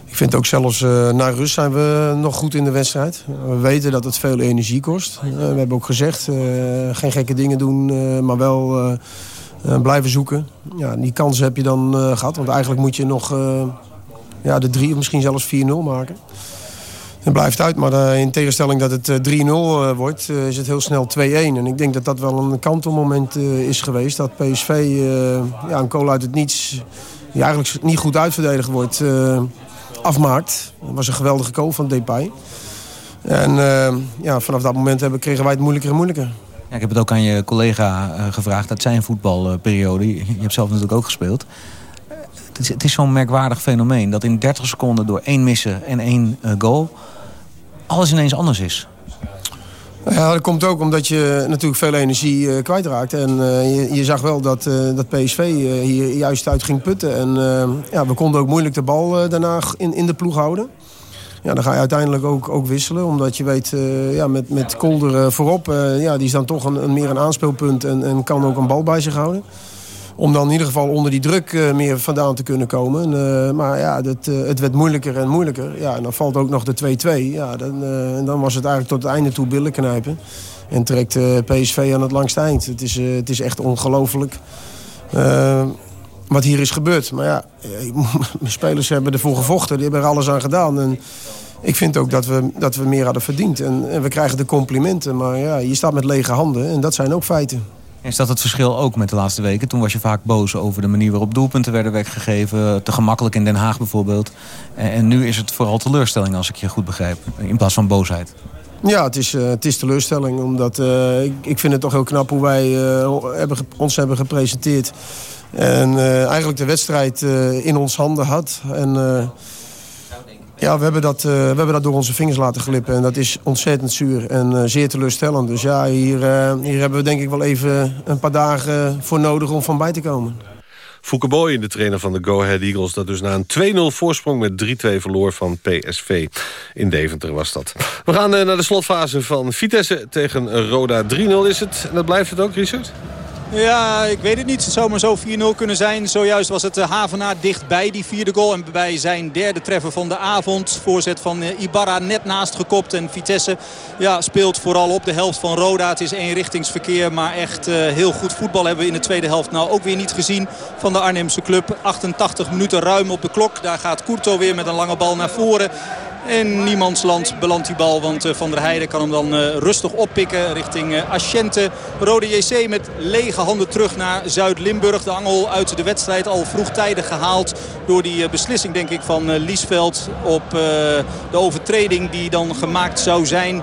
Speaker 14: Ik vind ook zelfs uh, na rust zijn we nog goed in de wedstrijd. We weten dat het veel energie kost. Uh, we hebben ook gezegd, geen gekke dingen doen, maar wel blijven zoeken. Ja, die kansen heb je dan gehad. Want eigenlijk moet je nog ja, de drie of misschien zelfs 4-0 maken. Het blijft uit, maar in tegenstelling dat het 3-0 wordt, is het heel snel 2-1. En ik denk dat dat wel een kantelmoment is geweest. Dat PSV ja, een kool uit het niets, die eigenlijk niet goed uitverdedigd wordt afmaakt. Dat was een geweldige goal van Depay. En ja, vanaf dat moment hebben, kregen wij het moeilijker en moeilijker.
Speaker 13: Ja, ik heb het ook aan je collega gevraagd uit zijn voetbalperiode. Je hebt zelf natuurlijk ook gespeeld. Het is, zo'n merkwaardig fenomeen dat in 30 seconden door één missen en één uh, goal... alles ineens anders is.
Speaker 14: Ja, dat komt ook omdat je natuurlijk veel energie uh, kwijtraakt. En uh, je, je, zag wel dat, dat PSV hier juist uit ging putten. En ja, we konden ook moeilijk de bal daarna in, in de ploeg houden. Ja, dan ga je uiteindelijk ook, ook wisselen. Omdat je weet, ja, met, met Kolder voorop, ja, die is dan toch een, een, meer een aanspeelpunt en, en kan ook een bal bij zich houden om dan in ieder geval onder die druk uh, meer vandaan te kunnen komen. Uh, maar ja, dat, uh, het werd moeilijker en moeilijker. Ja, en dan valt ook nog de 2-2. Ja, dan, en dan was het eigenlijk tot het einde toe billen knijpen. En trekt PSV aan het langste eind. Het is, het is echt ongelooflijk wat hier is gebeurd. Maar ja, mijn spelers hebben ervoor gevochten. Die hebben er alles aan gedaan. En ik vind ook dat we, dat we meer hadden verdiend. En, en we krijgen de complimenten. Maar ja, je staat met lege handen. En dat zijn ook feiten.
Speaker 13: Is dat het verschil ook met de laatste weken? Toen was je vaak boos over de manier waarop doelpunten werden weggegeven. Te gemakkelijk in Den Haag bijvoorbeeld. En nu is het vooral teleurstelling als ik je goed begrijp. In plaats van boosheid.
Speaker 14: Ja, het is, uh, het is teleurstelling. Omdat uh, ik, ik vind het toch heel knap hoe wij hebben, ons hebben gepresenteerd. En eigenlijk de wedstrijd in ons handen had. En ja, we hebben, dat, uh, we hebben dat door onze vingers laten glippen. En dat is ontzettend zuur en uh, zeer teleurstellend. Dus ja, hier, uh, hier hebben we denk ik wel even een paar dagen voor nodig om van bij te komen.
Speaker 15: Fouke Boy, de trainer van de Go Ahead Eagles... dat dus na een 2-0 voorsprong met 3-2 verloor van PSV. In Deventer was dat. We gaan naar de slotfase van Vitesse tegen Roda. 3-0 is het. En dat blijft het ook, Richard?
Speaker 8: Ja, ik weet het niet. Het zou maar zo 4-0 kunnen zijn. Zojuist was het eh, Havenaar dichtbij die vierde goal. En bij zijn derde treffer van de avond. Voorzet van eh, Ibarra net naast gekopt. En Vitesse ja, speelt vooral op de helft van Roda. Het is eenrichtingsverkeer. Maar echt uh, heel goed voetbal hebben we in de tweede helft nou ook weer niet gezien van de Arnhemse club. 88 minuten ruim op de klok. Daar gaat Courto weer met een lange bal naar voren. In niemands land belandt die bal. Want eh, Van der Heijden kan hem dan uh, rustig oppikken richting uh, Aschente. Rode JC met lege handen terug naar Zuid-Limburg. De angel uit de wedstrijd al vroegtijdig gehaald. Door die beslissing denk ik van Liesveld op de overtreding die dan gemaakt zou zijn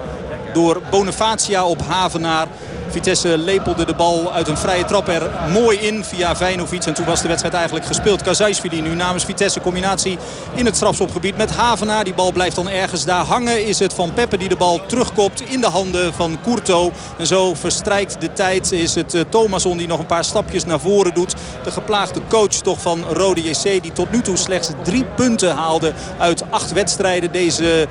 Speaker 8: door Bonifacia op Havenaar. Vitesse lepelde de bal uit een vrije trap er mooi in via Vijnovic. En toen was de wedstrijd eigenlijk gespeeld. Kazajsvili nu namens Vitesse combinatie in het strafschopgebied met Havenaar. Die bal blijft dan ergens daar hangen. Is het Van Peppe die de bal terugkopt in de handen van Courto. En zo verstrijkt de tijd. Is het uh, Thomasson die nog een paar stapjes naar voren doet. De geplaagde coach toch van Rode JC. Die tot nu toe slechts drie punten haalde uit acht wedstrijden. Deze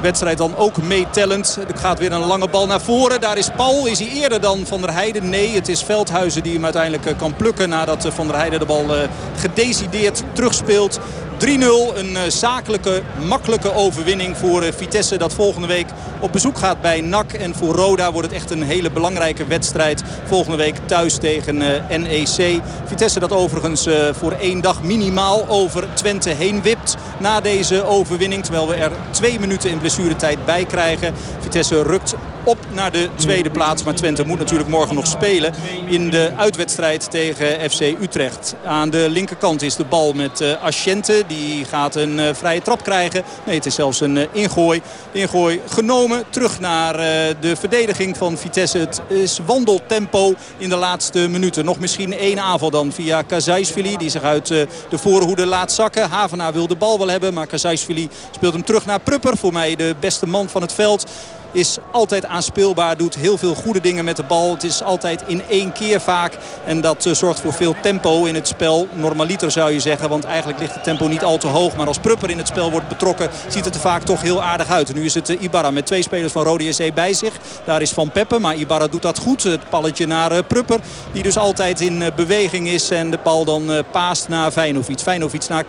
Speaker 8: wedstrijd dan ook meetellend. Er gaat weer een lange bal naar voren. Daar is Paul. Is hij eerder dan Van der Heijden? Nee, het is Veldhuizen die hem uiteindelijk eh, kan plukken... nadat eh, Van der Heijden de bal eh, gedecideerd terugspeelt. 3-0, een zakelijke, makkelijke overwinning voor Vitesse dat volgende week op bezoek gaat bij NAC. En voor Roda wordt het echt een hele belangrijke wedstrijd volgende week thuis tegen NEC. Vitesse dat overigens voor één dag minimaal over Twente heen wipt na deze overwinning. Terwijl we er twee minuten in blessuretijd bij krijgen. Vitesse rukt op naar de tweede plaats. Maar Twente moet natuurlijk morgen nog spelen in de uitwedstrijd tegen FC Utrecht. Aan de linkerkant is de bal met Asciente. Die gaat een uh, vrije trap krijgen. Nee, het is zelfs een uh, ingooi. ingooi genomen. Terug naar de verdediging van Vitesse. Het is wandeltempo in de laatste minuten. Nog misschien één aanval dan via Kazajsvili. Die zich uit de voorhoede laat zakken. Havenaar wil de bal wel hebben. Maar Kazajsvili speelt hem terug naar Prupper. Voor mij de beste man van het veld. Is altijd aanspeelbaar. Doet heel veel goede dingen met de bal. Het is altijd in één keer vaak. En dat eh, zorgt voor veel tempo in het spel. Normaliter zou je zeggen. Want eigenlijk ligt het tempo niet al te hoog. Maar als Prupper in het spel wordt betrokken ziet het er vaak toch heel aardig uit. nu is het uh, Ibarra met twee spelers van Rode SC bij zich. Daar is Van Peppe. Maar Ibarra doet dat goed. Het palletje naar uh, Prupper. Die dus altijd in beweging is. En de bal dan paast naar Feyenoord. Feyenoord naar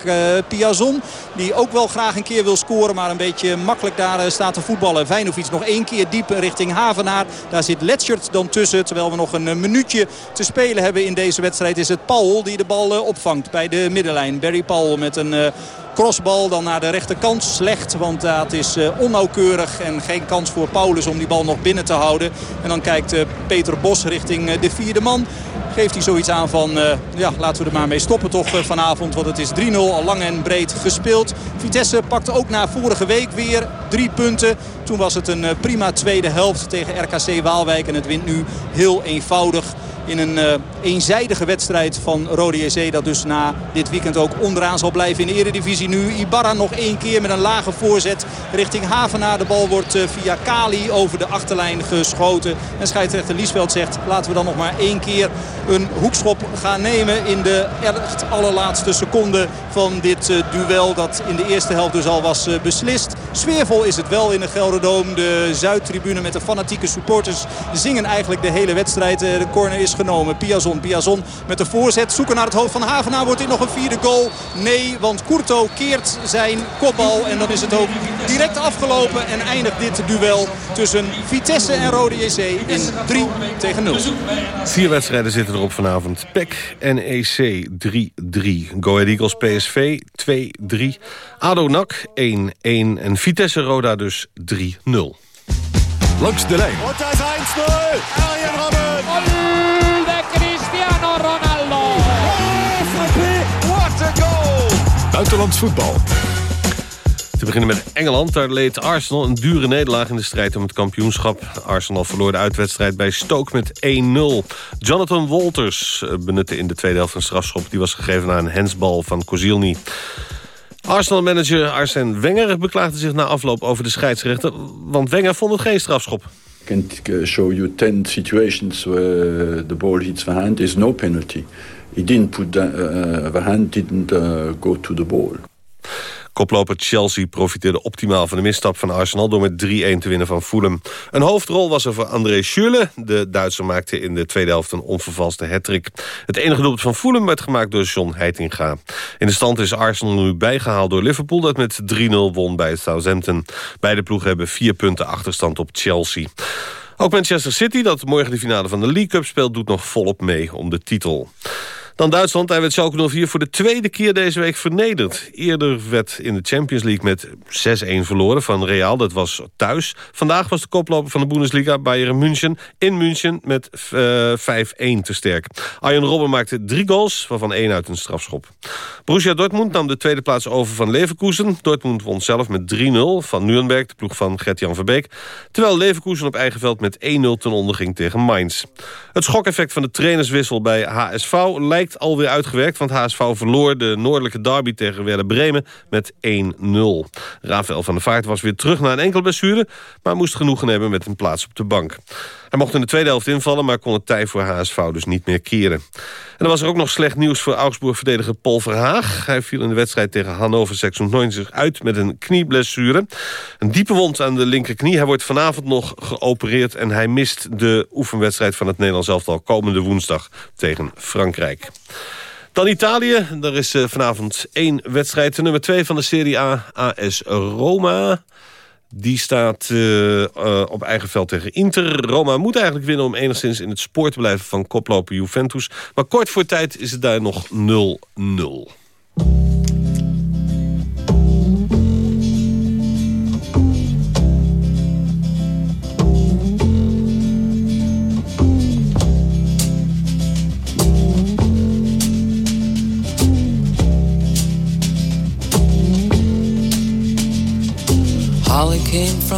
Speaker 8: Piazon. Die ook wel graag een keer wil scoren. Maar een beetje makkelijk daar staat te voetballen. Feyenoord nog één keer diep richting Havenaar. Daar zit Letschert dan tussen. Terwijl we nog een minuutje te spelen hebben in deze wedstrijd. Is het Paul die de bal opvangt bij de middenlijn. Barry Paul met een crossbal dan naar de rechterkant. Slecht, want dat is onnauwkeurig. En geen kans voor Paulus om die bal nog binnen te houden. En dan kijkt Peter Bos richting de vierde man geeft hij zoiets aan van... Ja, laten we er maar mee stoppen toch vanavond. Want het is 3-0 al lang en breed gespeeld. Vitesse pakte ook na vorige week weer drie punten. Toen was het een prima tweede helft tegen RKC Waalwijk. En het wint nu heel eenvoudig in een uh, eenzijdige wedstrijd van Rode JC. Dat dus na dit weekend ook onderaan zal blijven in de eredivisie. Nu Ibarra nog één keer met een lage voorzet richting Havenaar. De bal wordt uh, via Kali over de achterlijn geschoten. En scheidsrechter Liesveld zegt laten we dan nog maar één keer een hoekschop gaan nemen. In de echt allerlaatste seconde van dit uh, duel. Dat in de eerste helft dus al was beslist. Sfeervol is het wel in de Gelderdoom. De Zuidtribune met de fanatieke supporters zingen eigenlijk de hele wedstrijd. de corner is genomen. Piazon, Piazon met de voorzet. Zoeken naar het hoofd van Havenaar. Wordt dit nog een vierde goal? Nee, want Courto keert zijn kopbal. En dan is het ook direct afgelopen. En eindigt dit duel tussen Vitesse en Rode JC in 3 tegen 0.
Speaker 15: Vier wedstrijden zitten erop vanavond. PEC NEC 3-3. Go Ahead Eagles PSV 2-3. ADO NAC 1-1. En Vitesse Roda dus 3-0.
Speaker 16: Langs de lijn.
Speaker 17: Und das 1-0. Arjen Robben.
Speaker 16: Buitenlands voetbal.
Speaker 15: Te beginnen met Engeland. Daar leed Arsenal een dure nederlaag in de strijd om het kampioenschap. Arsenal verloor de uitwedstrijd bij Stoke met 1-0. Jonathan Walters eh, benutte in de tweede helft een strafschop. Die was gegeven na een hensbal van Kozilny. Arsenal-manager Arsène Wenger beklaagde zich na afloop over de scheidsrechter... want Wenger vond het geen strafschop.
Speaker 18: I can uh, show you 10 situations where the ball hits the hand. There's no penalty. He didn't put the, uh, the hand didn't uh, go to the ball.
Speaker 15: Koploper Chelsea profiteerde optimaal van de misstap van Arsenal... door met 3-1 te winnen van Fulham. Een hoofdrol was er voor André Schürrle. De Duitser maakte in de tweede helft een onvervalste hattrick. Het enige doelpunt van Fulham werd gemaakt door John Heitinga. In de stand is Arsenal nu bijgehaald door Liverpool... dat met 3-0 won bij Southampton. Beide ploegen hebben vier punten achterstand op Chelsea. Ook Manchester City, dat morgen de finale van de League Cup speelt... doet nog volop mee om de titel. Dan Duitsland. Hij werd Schalke 04 voor de tweede keer deze week vernederd. Eerder werd in de Champions League met 6-1 verloren van Real. Dat was thuis. Vandaag was de koploper van de Bundesliga Bayern München in München met uh, 5-1 te sterk. Arjen Robben maakte drie goals, waarvan één uit een strafschop. Borussia Dortmund nam de tweede plaats over van Leverkusen. Dortmund won zelf met 3-0 van Nuremberg, de ploeg van Gert-Jan Verbeek. Terwijl Leverkusen op eigen veld met 1-0 ten onder ging tegen Mainz. Het schokeffect van de trainerswissel bij HSV lijkt alweer uitgewerkt... want HSV verloor de noordelijke derby tegen Werder Bremen met 1-0. Rafael van der Vaart was weer terug naar een enkel blessure... maar moest genoegen hebben met een plaats op de bank. Hij mocht in de tweede helft invallen, maar kon het tij voor HSV dus niet meer keren. En dan was er ook nog slecht nieuws voor Augsburg-verdediger Paul Verhaag. Hij viel in de wedstrijd tegen Hannover 96 uit met een knieblessure. Een diepe wond aan de linkerknie. Hij wordt vanavond nog geopereerd en hij mist de oefenwedstrijd van het Nederlands elftal komende woensdag tegen Frankrijk. Dan Italië. Er is eh, vanavond één wedstrijd. De nummer 2 van de Serie A, AS Roma. Die staat uh, uh, op eigen veld tegen Inter. Roma moet eigenlijk winnen om enigszins in het spoor te blijven van koploper Juventus. Maar kort voor tijd is het daar nog 0-0.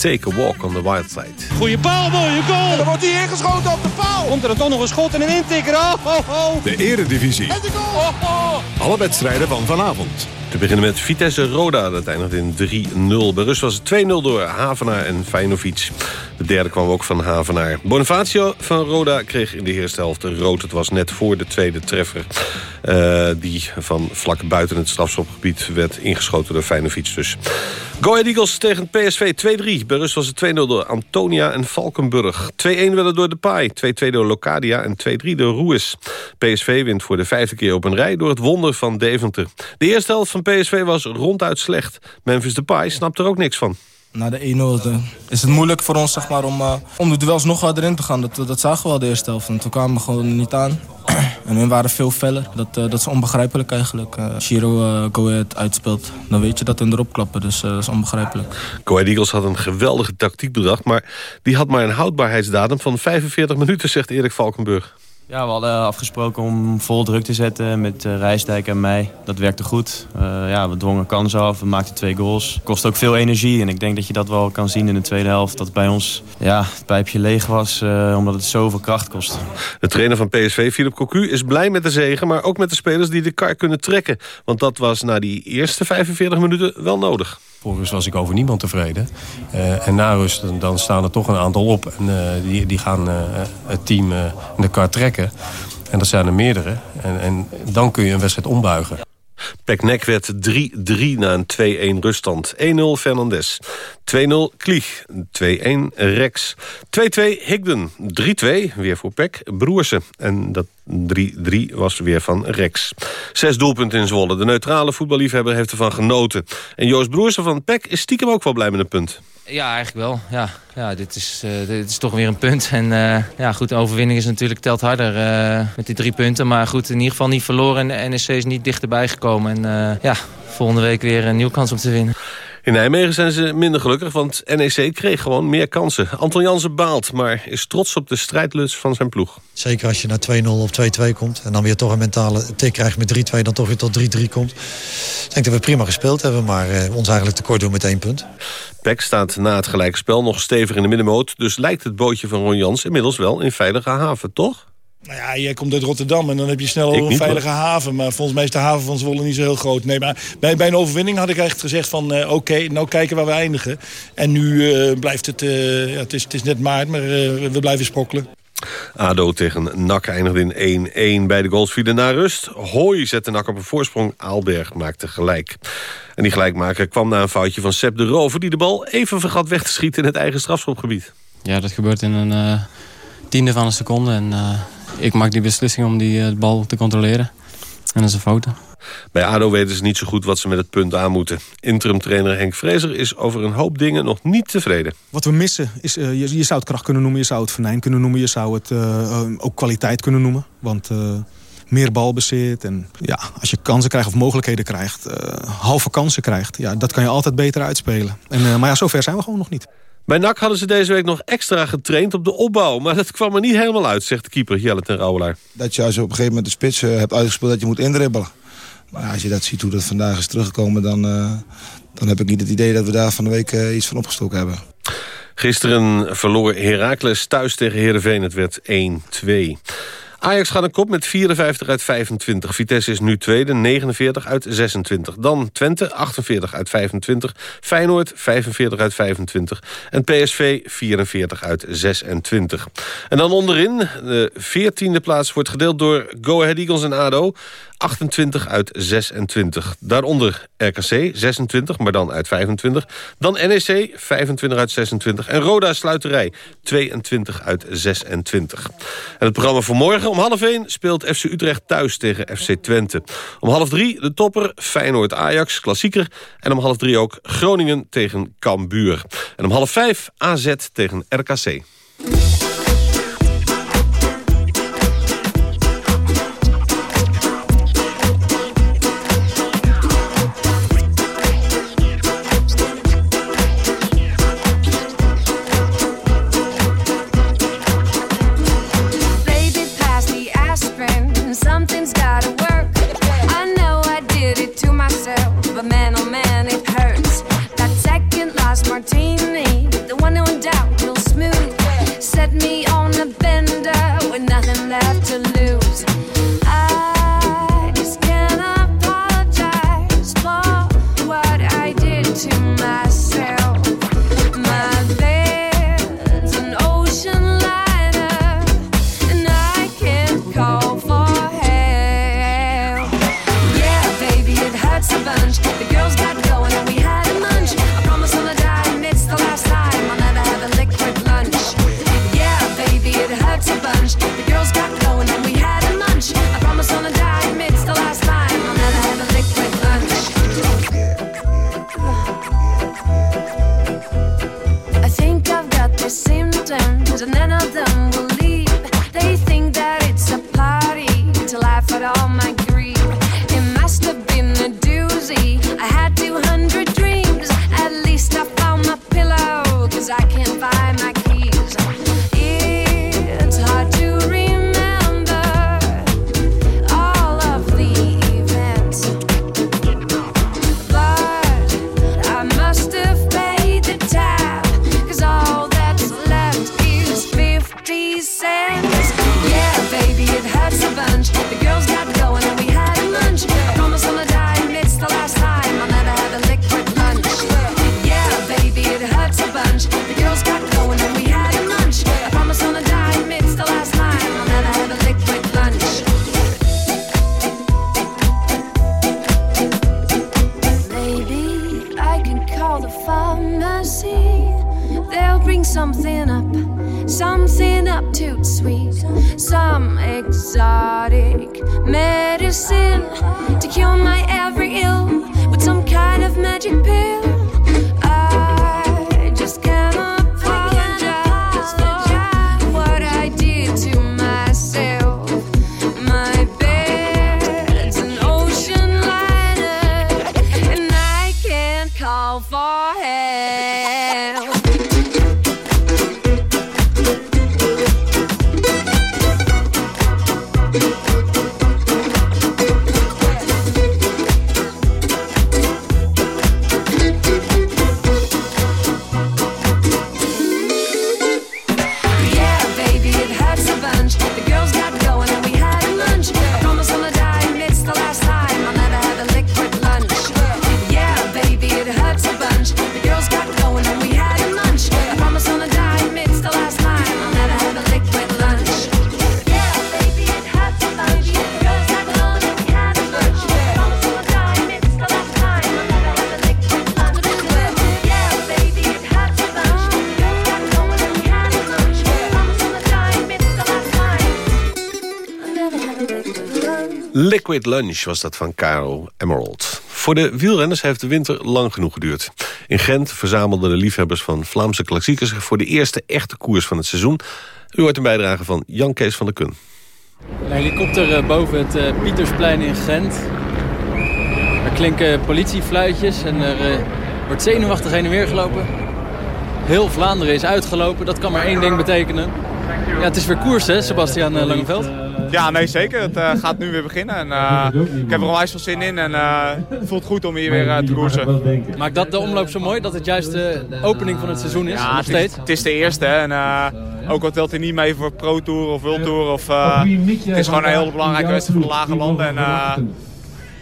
Speaker 15: Take a Walk on the Wild Side.
Speaker 17: Goeie paal, mooie goal. En dan wordt hij ingeschoten op de paal. Komt er dan toch nog een schot en een intikker. Oh, oh, oh.
Speaker 16: De eredivisie.
Speaker 17: En de goal. Oh, oh.
Speaker 16: Alle wedstrijden van vanavond.
Speaker 15: Te beginnen met Vitesse Roda. Dat eindigt in 3-0. Bij rust was het 2-0 door Havenaar en Fajnovic. De derde kwam ook van Havenaar. Bonifacio van Roda kreeg in de eerste helft rood. Het was net voor de tweede treffer. Uh, die van vlak buiten het strafschopgebied werd ingeschoten door Fajnovic dus. Go Eagles tegen PSV 2-3. Bij was het 2-0 door Antonia en Valkenburg. 2-1 werden door Depay, 2-2 door Locadia en 2-3 door Ruiz. PSV wint voor de vijfde keer op een rij door het wonder van Deventer. De eerste helft van PSV was ronduit slecht. Memphis Depay snapt er ook niks van.
Speaker 19: Na de 1-0 is het moeilijk voor ons zeg maar, om, uh, om de duels nog harder in te gaan. Dat, dat zagen we al de eerste helft. En toen kwamen we gewoon niet aan. en hun waren veel feller. Dat, uh, dat is onbegrijpelijk eigenlijk. Uh, uh, Go Ahead uitspeelt. Dan weet je dat hun erop klappen. Dus dat is onbegrijpelijk.
Speaker 15: Go Eagles had een geweldige tactiek bedacht. Maar die had maar een houdbaarheidsdatum van 45 minuten, zegt Erik Valkenburg.
Speaker 20: Ja, we hadden afgesproken om vol druk te zetten met uh, Rijsdijk en mij. Dat werkte goed. Uh, ja, we dwongen kansen af, we maakten twee goals. Kost ook veel energie en ik denk dat je dat wel kan zien in de tweede helft. Dat bij ons ja, het pijpje leeg was, uh, omdat het zoveel kracht kost.
Speaker 15: De trainer van PSV, Philip Cocu, is blij met de zegen... maar ook met de spelers die de kar kunnen trekken. Want dat was na die eerste 45 minuten wel nodig.
Speaker 6: Voor rust was ik over niemand tevreden. Uh, en na rust dan staan er toch een aantal op. En uh, die, die gaan uh, het team de kar trekken. En dat zijn er meerdere. En, en dan kun je een wedstrijd ombuigen.
Speaker 15: Peknek werd 3-3 na een 2-1 ruststand. 1-0 Fernandes. 2-0 Klieg. 2-1 Rex. 2-2 Higden. 3-2 weer voor Pek. Broersen. En dat 3-3 was weer van Rex. Zes doelpunten in Zwolle. De neutrale voetballiefhebber heeft ervan genoten. En Joost Broersen van Pek is stiekem ook wel blij met een punt.
Speaker 9: Ja, eigenlijk wel. Ja, ja dit, is, uh, dit is toch weer een punt. En uh, ja, goed, de overwinning is natuurlijk telt harder uh, met die drie punten. Maar goed, in ieder geval niet verloren. En de NEC is niet dichterbij gekomen. En ja, volgende week weer een nieuwe kans om te winnen.
Speaker 15: In Nijmegen zijn ze minder gelukkig, want NEC kreeg gewoon meer kansen. Anton Jansen baalt, maar is trots op de strijdlust van zijn ploeg.
Speaker 21: Zeker als je naar 2-0 of 2-2 komt en dan weer toch een mentale tik krijgt met 3-2... dan toch weer tot 3-3 komt. Ik denk dat we prima gespeeld hebben, maar eh, ons eigenlijk tekort doen met één punt.
Speaker 15: Peck staat na het gelijkspel nog stevig in de middenmoot... dus lijkt het bootje van Ron Jans inmiddels wel in veilige haven, toch?
Speaker 22: Nou ja, jij komt uit Rotterdam en dan heb je snel een veilige haven. Maar volgens mij is de haven van Zwolle niet zo heel groot. Nee, maar bij, bij een overwinning had ik echt gezegd van... Uh, oké, okay, nou kijken waar we eindigen. En nu uh, blijft het... Uh, ja, het, is, het is net maart, maar we blijven sprokkelen.
Speaker 15: ADO tegen NAC eindigde in 1-1 bij de goals vielen naar rust. Hooi zette NAC op een voorsprong. Aalberg maakte gelijk. En die gelijkmaker kwam na een foutje van Sepp de Rover... die de bal even vergat weg te schieten in het eigen strafschopgebied.
Speaker 23: Ja, dat gebeurt in een tiende van een seconde. En ik maak die beslissing om die uh, bal te controleren. En dat is een fout.
Speaker 15: Bij ADO weten ze niet zo goed wat ze met het punt aan moeten. Interim-trainer Henk Vrezer is over een hoop dingen nog niet tevreden.
Speaker 24: Wat we missen is, uh, je, je, zou het kracht kunnen noemen, je zou het venijn kunnen noemen... je zou het uh, ook kwaliteit kunnen noemen. Want meer balbezit en ja, als je kansen krijgt of mogelijkheden krijgt... halve kansen krijgt, ja, dat kan je altijd beter uitspelen. En, maar ja, zover zijn we gewoon nog niet.
Speaker 15: Bij NAC hadden ze deze week nog extra getraind op de opbouw. Maar dat kwam er niet helemaal uit, zegt de keeper Jelle ten Rauwelaar.
Speaker 25: Dat je als je op een gegeven moment de spits uh, hebt uitgespeeld... dat je moet indribbelen. Maar als je dat ziet hoe dat vandaag is teruggekomen... dan, uh, dan heb ik niet het idee dat we daar van de week uh, iets van opgestoken hebben.
Speaker 15: Gisteren verloor Heracles thuis tegen Heerenveen. Het werd 1-2. Ajax gaat een kop met 54 uit 25. Vitesse is nu tweede, 49 uit 26. Dan Twente, 48 uit 25. Feyenoord, 45 uit 25. En PSV, 44 uit 26. En dan onderin, de 14e plaats wordt gedeeld door Go Ahead Eagles en ADO. 28 uit 26. Daaronder RKC, 26, maar dan uit 25. Dan NEC, 25 uit 26. En Roda Sluiterij, 22 uit 26. En het programma voor morgen om half 1 speelt FC Utrecht thuis tegen FC Twente. Om half 3 de topper Feyenoord-Ajax, klassieker. En om half 3 ook Groningen tegen Cambuur. En om half 5 AZ tegen RKC.
Speaker 26: Lunch
Speaker 15: was dat van Caro Emerald. Voor de wielrenners heeft de winter lang genoeg geduurd. In Gent verzamelden de liefhebbers van Vlaamse klassiekers... voor de eerste echte koers van het seizoen. U hoort een bijdrage van Jan Kees van der Kun.
Speaker 23: Een helikopter eh, boven het eh, Pietersplein in Gent. Er klinken politiefluitjes en er eh, wordt zenuwachtig heen en weer gelopen. Heel Vlaanderen is uitgelopen, dat kan maar één ding betekenen. Ja, het is weer koers hè, Sebastian Langeveld?
Speaker 27: Ja, nee zeker. Het eh, gaat nu weer beginnen. En, eh, ik heb er onwijs veel zin in en eh, het voelt goed om hier weer eh, te koersen.
Speaker 23: Maakt dat de omloop zo mooi, dat het juist de opening van het seizoen is?
Speaker 27: Ja,
Speaker 23: nog
Speaker 27: het is,
Speaker 23: steeds?
Speaker 27: het is de eerste. hè, En, eh, ook al telt hij niet mee voor Pro Tour of World Tour. Of, eh, het is gewoon een hele belangrijke wedstrijd voor de lage landen. En, eh,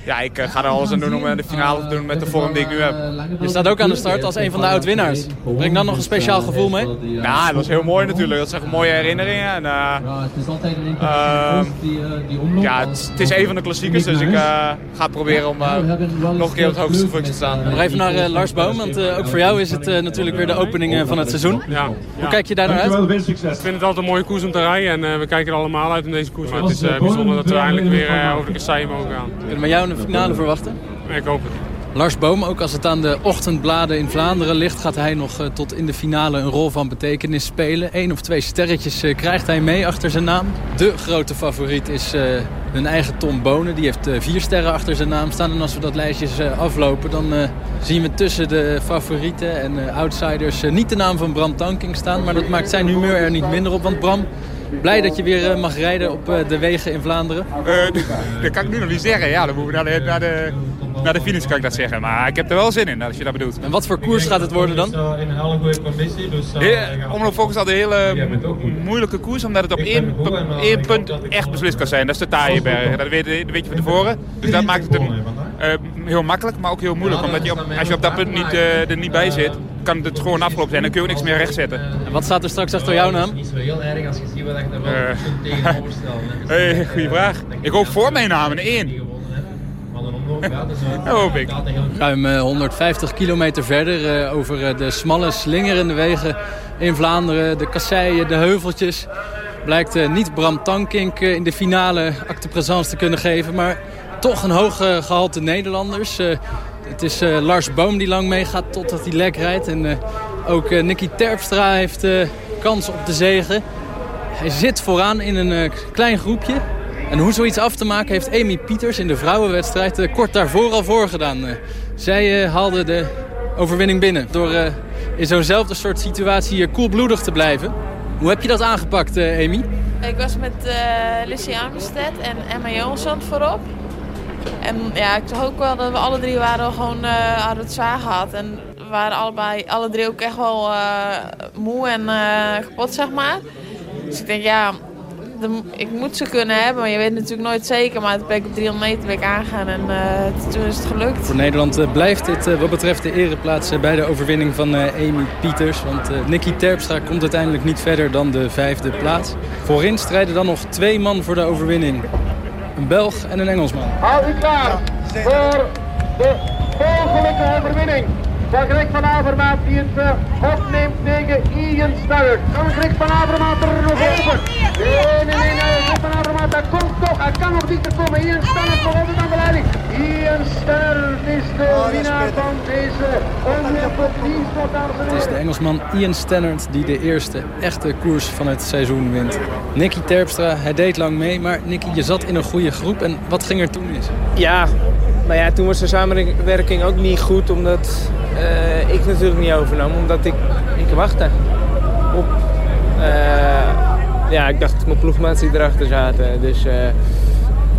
Speaker 27: ja, ik eh, ga er alles aan doen om eh, de finale te doen met de vorm die ik nu heb.
Speaker 23: Je staat ook aan de start als een van de oud-winnaars. Breng dan nog een speciaal gevoel mee?
Speaker 27: Ja, dat was heel mooi natuurlijk. Dat zijn gewoon mooie herinneringen. En, eh, ehm, ja, het, is- het is een van de klassiekers, dus ik eh, ga proberen om eh, nog een keer op het hoogste functie te staan.
Speaker 23: Nog even naar Lars Boom, want eh, ook voor jou is het eh, natuurlijk weer de opening van het seizoen. Hoe kijk je daar naar uit?
Speaker 28: Ik vind het altijd een mooie koers om te rijden en eh, we kijken er allemaal uit in deze koers. Maar het is eh, bijzonder dat we eindelijk weer over de kasseien mogen gaan.
Speaker 23: Kunnen we jou finale verwachten?
Speaker 28: Ik hoop het.
Speaker 23: Lars Boom, ook als het aan de ochtendbladen in Vlaanderen ligt... gaat hij nog eh, tot in de finale een rol van betekenis spelen. Eén of twee sterretjes eh, krijgt hij mee achter zijn naam. De grote favoriet is eh hun eigen Tom Bonen. Die heeft vier sterren achter zijn naam staan. En als we dat lijstje aflopen, dan zien we tussen de favorieten en outsiders... niet de naam van Bram Tankink staan. Maar dat maakt zijn humeur er niet minder op. Want Bram, blij dat je weer eh, mag rijden op eh, de wegen in Vlaanderen.
Speaker 27: dat kan ik nu nog niet zeggen. Ja, dan moeten we naar de, naar de, naar de finish kan ik dat zeggen. Maar ik heb er wel zin in, als je dat bedoelt.
Speaker 23: En wat voor koers gaat het worden dan?
Speaker 28: In een hele goede conditie, dus...
Speaker 27: Omloop Focus had een hele moeilijke koers, omdat het op één, één punt echt beslist kan zijn. Dat is de Taaienberg. Dat weet, dat weet je van tevoren. Dus dat maakt het eh, heel makkelijk, maar ook heel moeilijk. Omdat je op, als je op dat punt niet, eh, er niet bij zit, kan het gewoon afgelopen zijn. Dan kun je ook niks meer rechtzetten.
Speaker 23: En wat staat er straks achter jouw naam?
Speaker 28: Niet zo heel erg als je ziet wat je er wel
Speaker 27: Eh.
Speaker 28: Dus,
Speaker 27: Hey, goeie vraag. Ik hoop voor mijn naam een 1.
Speaker 28: Maar een omloop, ja, dus, eh,
Speaker 27: Dat hoop ik.
Speaker 23: Ruim eh, 150 kilometer verder eh, over eh, de smalle slingerende wegen in Vlaanderen. De kasseien, de heuveltjes. Blijkt eh, niet Bram Tankink eh, in de finale acte présence te kunnen geven. Maar toch een hoog eh, gehalte Nederlanders. Het is eh, Lars Boom die lang meegaat totdat hij lek rijdt. En eh, ook eh, Nicky Terpstra heeft kans op de zegen. Hij zit vooraan in een klein groepje. En hoe zoiets af te maken heeft Amy Pieters in de vrouwenwedstrijd kort daarvoor al voorgedaan. Zij haalde de overwinning binnen door in zo'nzelfde soort situatie koelbloedig te blijven. Hoe heb je dat aangepakt, Amy?
Speaker 29: Ik was met Lucie Armstead en Emma Jonsson voorop. En ja, ik zag ook wel dat we alle drie waren gewoon, eh, hadden het zwaar gehad. En we waren allebei, alle drie ook echt wel eh, moe en eh, kapot, zeg maar. Dus ik denk, ja, ik moet ze kunnen hebben, maar je weet natuurlijk nooit zeker. Maar toen ben ik op 300 meter ben ik aangegaan en toen is het gelukt.
Speaker 23: Voor Nederland blijft dit wat betreft de ereplaats bij de overwinning van Amy Pieters. Want Nicky Terpstra komt uiteindelijk niet verder dan de vijfde plaats. Voorin strijden dan nog twee man voor de overwinning. Een Belg en een Engelsman.
Speaker 30: Hou u klaar voor de mogelijke overwinning van Greg van Avermaat die het eh, opneemt tegen Ian Sturridge. Kan Greg van Avermaat er nog over? Nee, nee, nee, nee. Greg dat komt toch. Hij kan nog dichterbij komen. Ian Stannard nog altijd aan de leiding. Ian is de winnaar van deze
Speaker 23: Het is de Engelsman Ian Stannard die de eerste echte koers van het seizoen wint. Nicky Terpstra, hij deed lang mee, maar Nicky, je zat in een goede groep. En wat ging er toen mis?
Speaker 31: Ja, maar ja, toen was de samenwerking ook niet goed, omdat uh, ik natuurlijk niet overnam, omdat ik, ik wachtte op... Uh, ja, ik dacht dat mijn ploegmaats die erachter zaten, dus uh,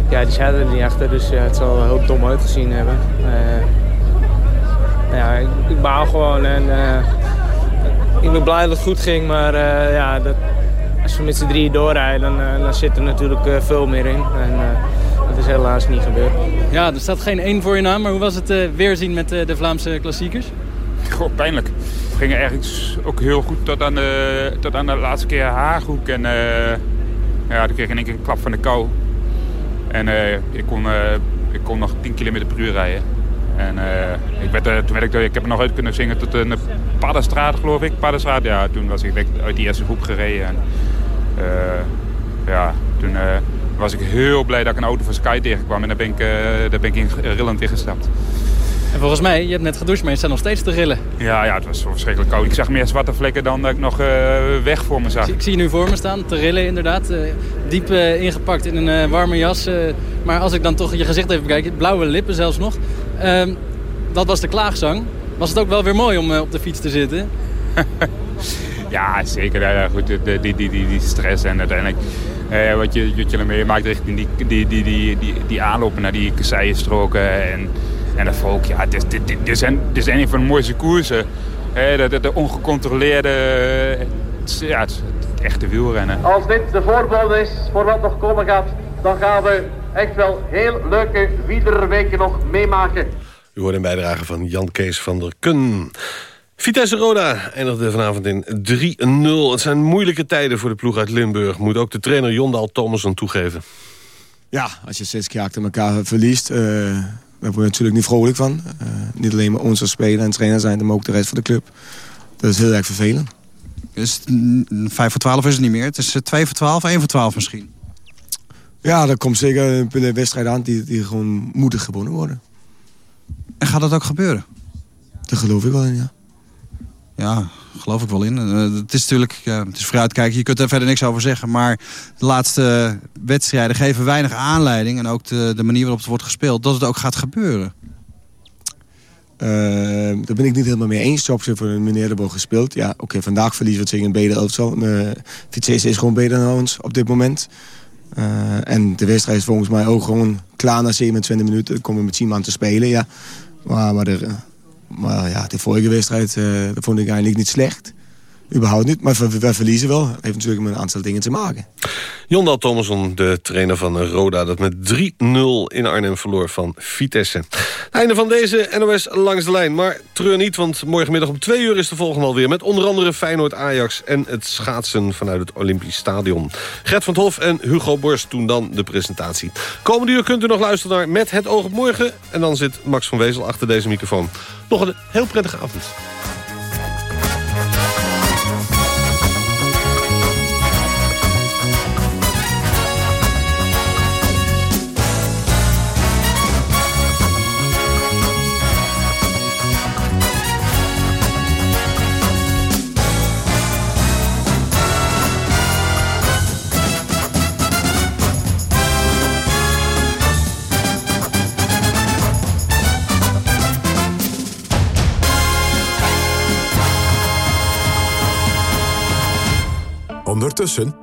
Speaker 31: ja, die zaten er niet achter, dus ja, het zal heel dom uitgezien hebben. ja, ik, ik, baal gewoon en ik ben blij dat het goed ging, maar ja, dat, als we met z'n drieën doorrijden, dan, dan zit er natuurlijk veel meer in. En, dat is helaas niet gebeurd.
Speaker 23: Ja, er staat geen één voor je naam, maar hoe was het uh, weerzien met uh, de Vlaamse klassiekers?
Speaker 27: Goh, pijnlijk. We gingen eigenlijk ook heel goed tot aan de, tot aan de laatste keer Haaghoek. En uh, ja, toen kreeg ik in één keer een klap van de kou. En ik, kon, ik kon nog 10 km per uur rijden. En ik werd, toen werd ik, ik heb nog uit kunnen zingen tot een Paddenstraat, geloof ik. Paddenstraat, ja, toen was ik uit die eerste groep gereden. En, ja, toen was ik heel blij dat ik een auto van Sky tegenkwam. En daar ben ik, daar ben ik in rillend ingestapt.
Speaker 23: En volgens mij, je hebt net gedoucht, maar je staat nog steeds te rillen.
Speaker 27: Ja, ja het was verschrikkelijk koud. Ik zag meer zwarte vlekken dan dat ik nog uh, weg voor me zag.
Speaker 23: Ik, ik, zie je nu voor me staan, te rillen inderdaad. Uh, diep uh, ingepakt in een warme jas. maar als ik dan toch je gezicht even kijk, blauwe lippen zelfs nog. Ehm, dat was de klaagzang. Was het ook wel weer mooi om op de fiets te zitten?
Speaker 27: ja, zeker. Ja, goed, die, die, die, die stress en uiteindelijk... Uh, wat je, wat je meemaakt richting die, die, die, die, die, die aanlopen naar die kasseienstroken en, en dat volk. Ja, dit, dit, dit, zijn, dit zijn een van de mooiste koersen. De, de, de, ongecontroleerde, ja, het, het, echte wielrennen.
Speaker 30: Als dit de voorbode is voor wat nog komen gaat, dan gaan we echt wel heel leuke wielerweken nog meemaken.
Speaker 15: U hoort een bijdrage van Jan Kees van der Kun. Vitesse Roda eindigde vanavond in 3-0. Het zijn moeilijke tijden voor de ploeg uit Limburg. Moet ook de trainer Jondal Thomason toegeven.
Speaker 25: Ja, als je zes keer achter elkaar verliest... Uh, daar word je natuurlijk niet vrolijk van. Uh, niet alleen maar onze speler en trainer zijn... maar ook de rest van de club. Dat is heel erg vervelend.
Speaker 32: Dus 5 voor 12 is het niet meer. Het is 2 voor 12, 1 voor 12 misschien.
Speaker 25: Ja, dat komt zeker een wedstrijd aan... die, die gewoon moeten gewonnen worden.
Speaker 32: En gaat dat ook gebeuren?
Speaker 25: Dat geloof ik wel in, ja.
Speaker 32: Ja, geloof ik wel in. Uh, het is natuurlijk, het is vooruitkijken. Je kunt er verder niks over zeggen. Maar de laatste wedstrijden geven weinig aanleiding. En ook de, de manier waarop het wordt gespeeld. Dat het ook gaat gebeuren.
Speaker 25: Uh, daar ben ik niet helemaal mee eens. Op voor een hebben gespeeld. Ja, oké, vandaag verliezen we tegen een beter elftal. Uh, Vitesse is gewoon beter dan ons op dit moment. En de wedstrijd is volgens mij ook gewoon klaar na 27 minuten. Dan komen we met 10 man te spelen, ja. Maar, maar er, maar ja, de vorige wedstrijd dat vond ik eigenlijk niet slecht. Überhaupt niet, maar we verliezen wel. Dat heeft natuurlijk met een aantal dingen te maken.
Speaker 15: Jondal Thomason, de trainer van Roda... dat met 3-0 in Arnhem verloor van Vitesse. Einde van deze NOS langs de lijn. Maar treur niet, want morgenmiddag om 2 uur is de volgende alweer... met onder andere Feyenoord-Ajax en het schaatsen vanuit het Olympisch Stadion. Gert van Hof en Hugo Borst doen dan de presentatie. Komende uur kunt u nog luisteren naar Met het oog op morgen. En dan zit Max van Wezel achter deze microfoon. Nog een heel prettige avond.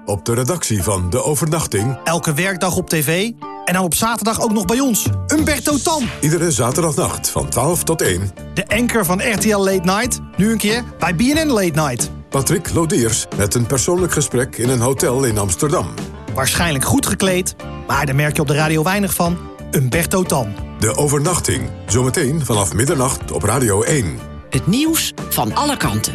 Speaker 16: Op de redactie van De Overnachting...
Speaker 33: Elke werkdag op tv en dan op zaterdag ook nog bij ons. Umberto Tan.
Speaker 16: Iedere zaterdagnacht van 12 tot 1.
Speaker 33: De anker van RTL Late Night. Nu een keer bij BNN Late Night.
Speaker 16: Patrick Lodiers met een persoonlijk gesprek in een hotel in Amsterdam.
Speaker 33: Waarschijnlijk goed gekleed, maar daar merk je op de radio weinig van. Umberto Tan.
Speaker 16: De Overnachting. Zometeen vanaf middernacht op Radio 1.
Speaker 34: Het nieuws van alle kanten.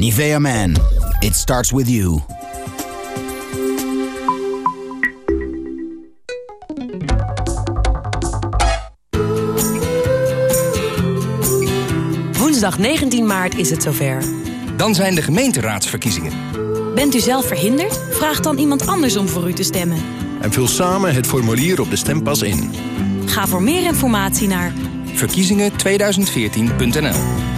Speaker 35: Nivea Man, it starts with you.
Speaker 2: Woensdag 19 maart is het zover.
Speaker 22: Dan zijn de gemeenteraadsverkiezingen.
Speaker 2: Bent u zelf verhinderd? Vraag dan iemand anders om voor u te stemmen.
Speaker 22: En vul samen het formulier op de stempas in.
Speaker 2: Ga voor meer informatie naar
Speaker 22: Verkiezingen2014.nl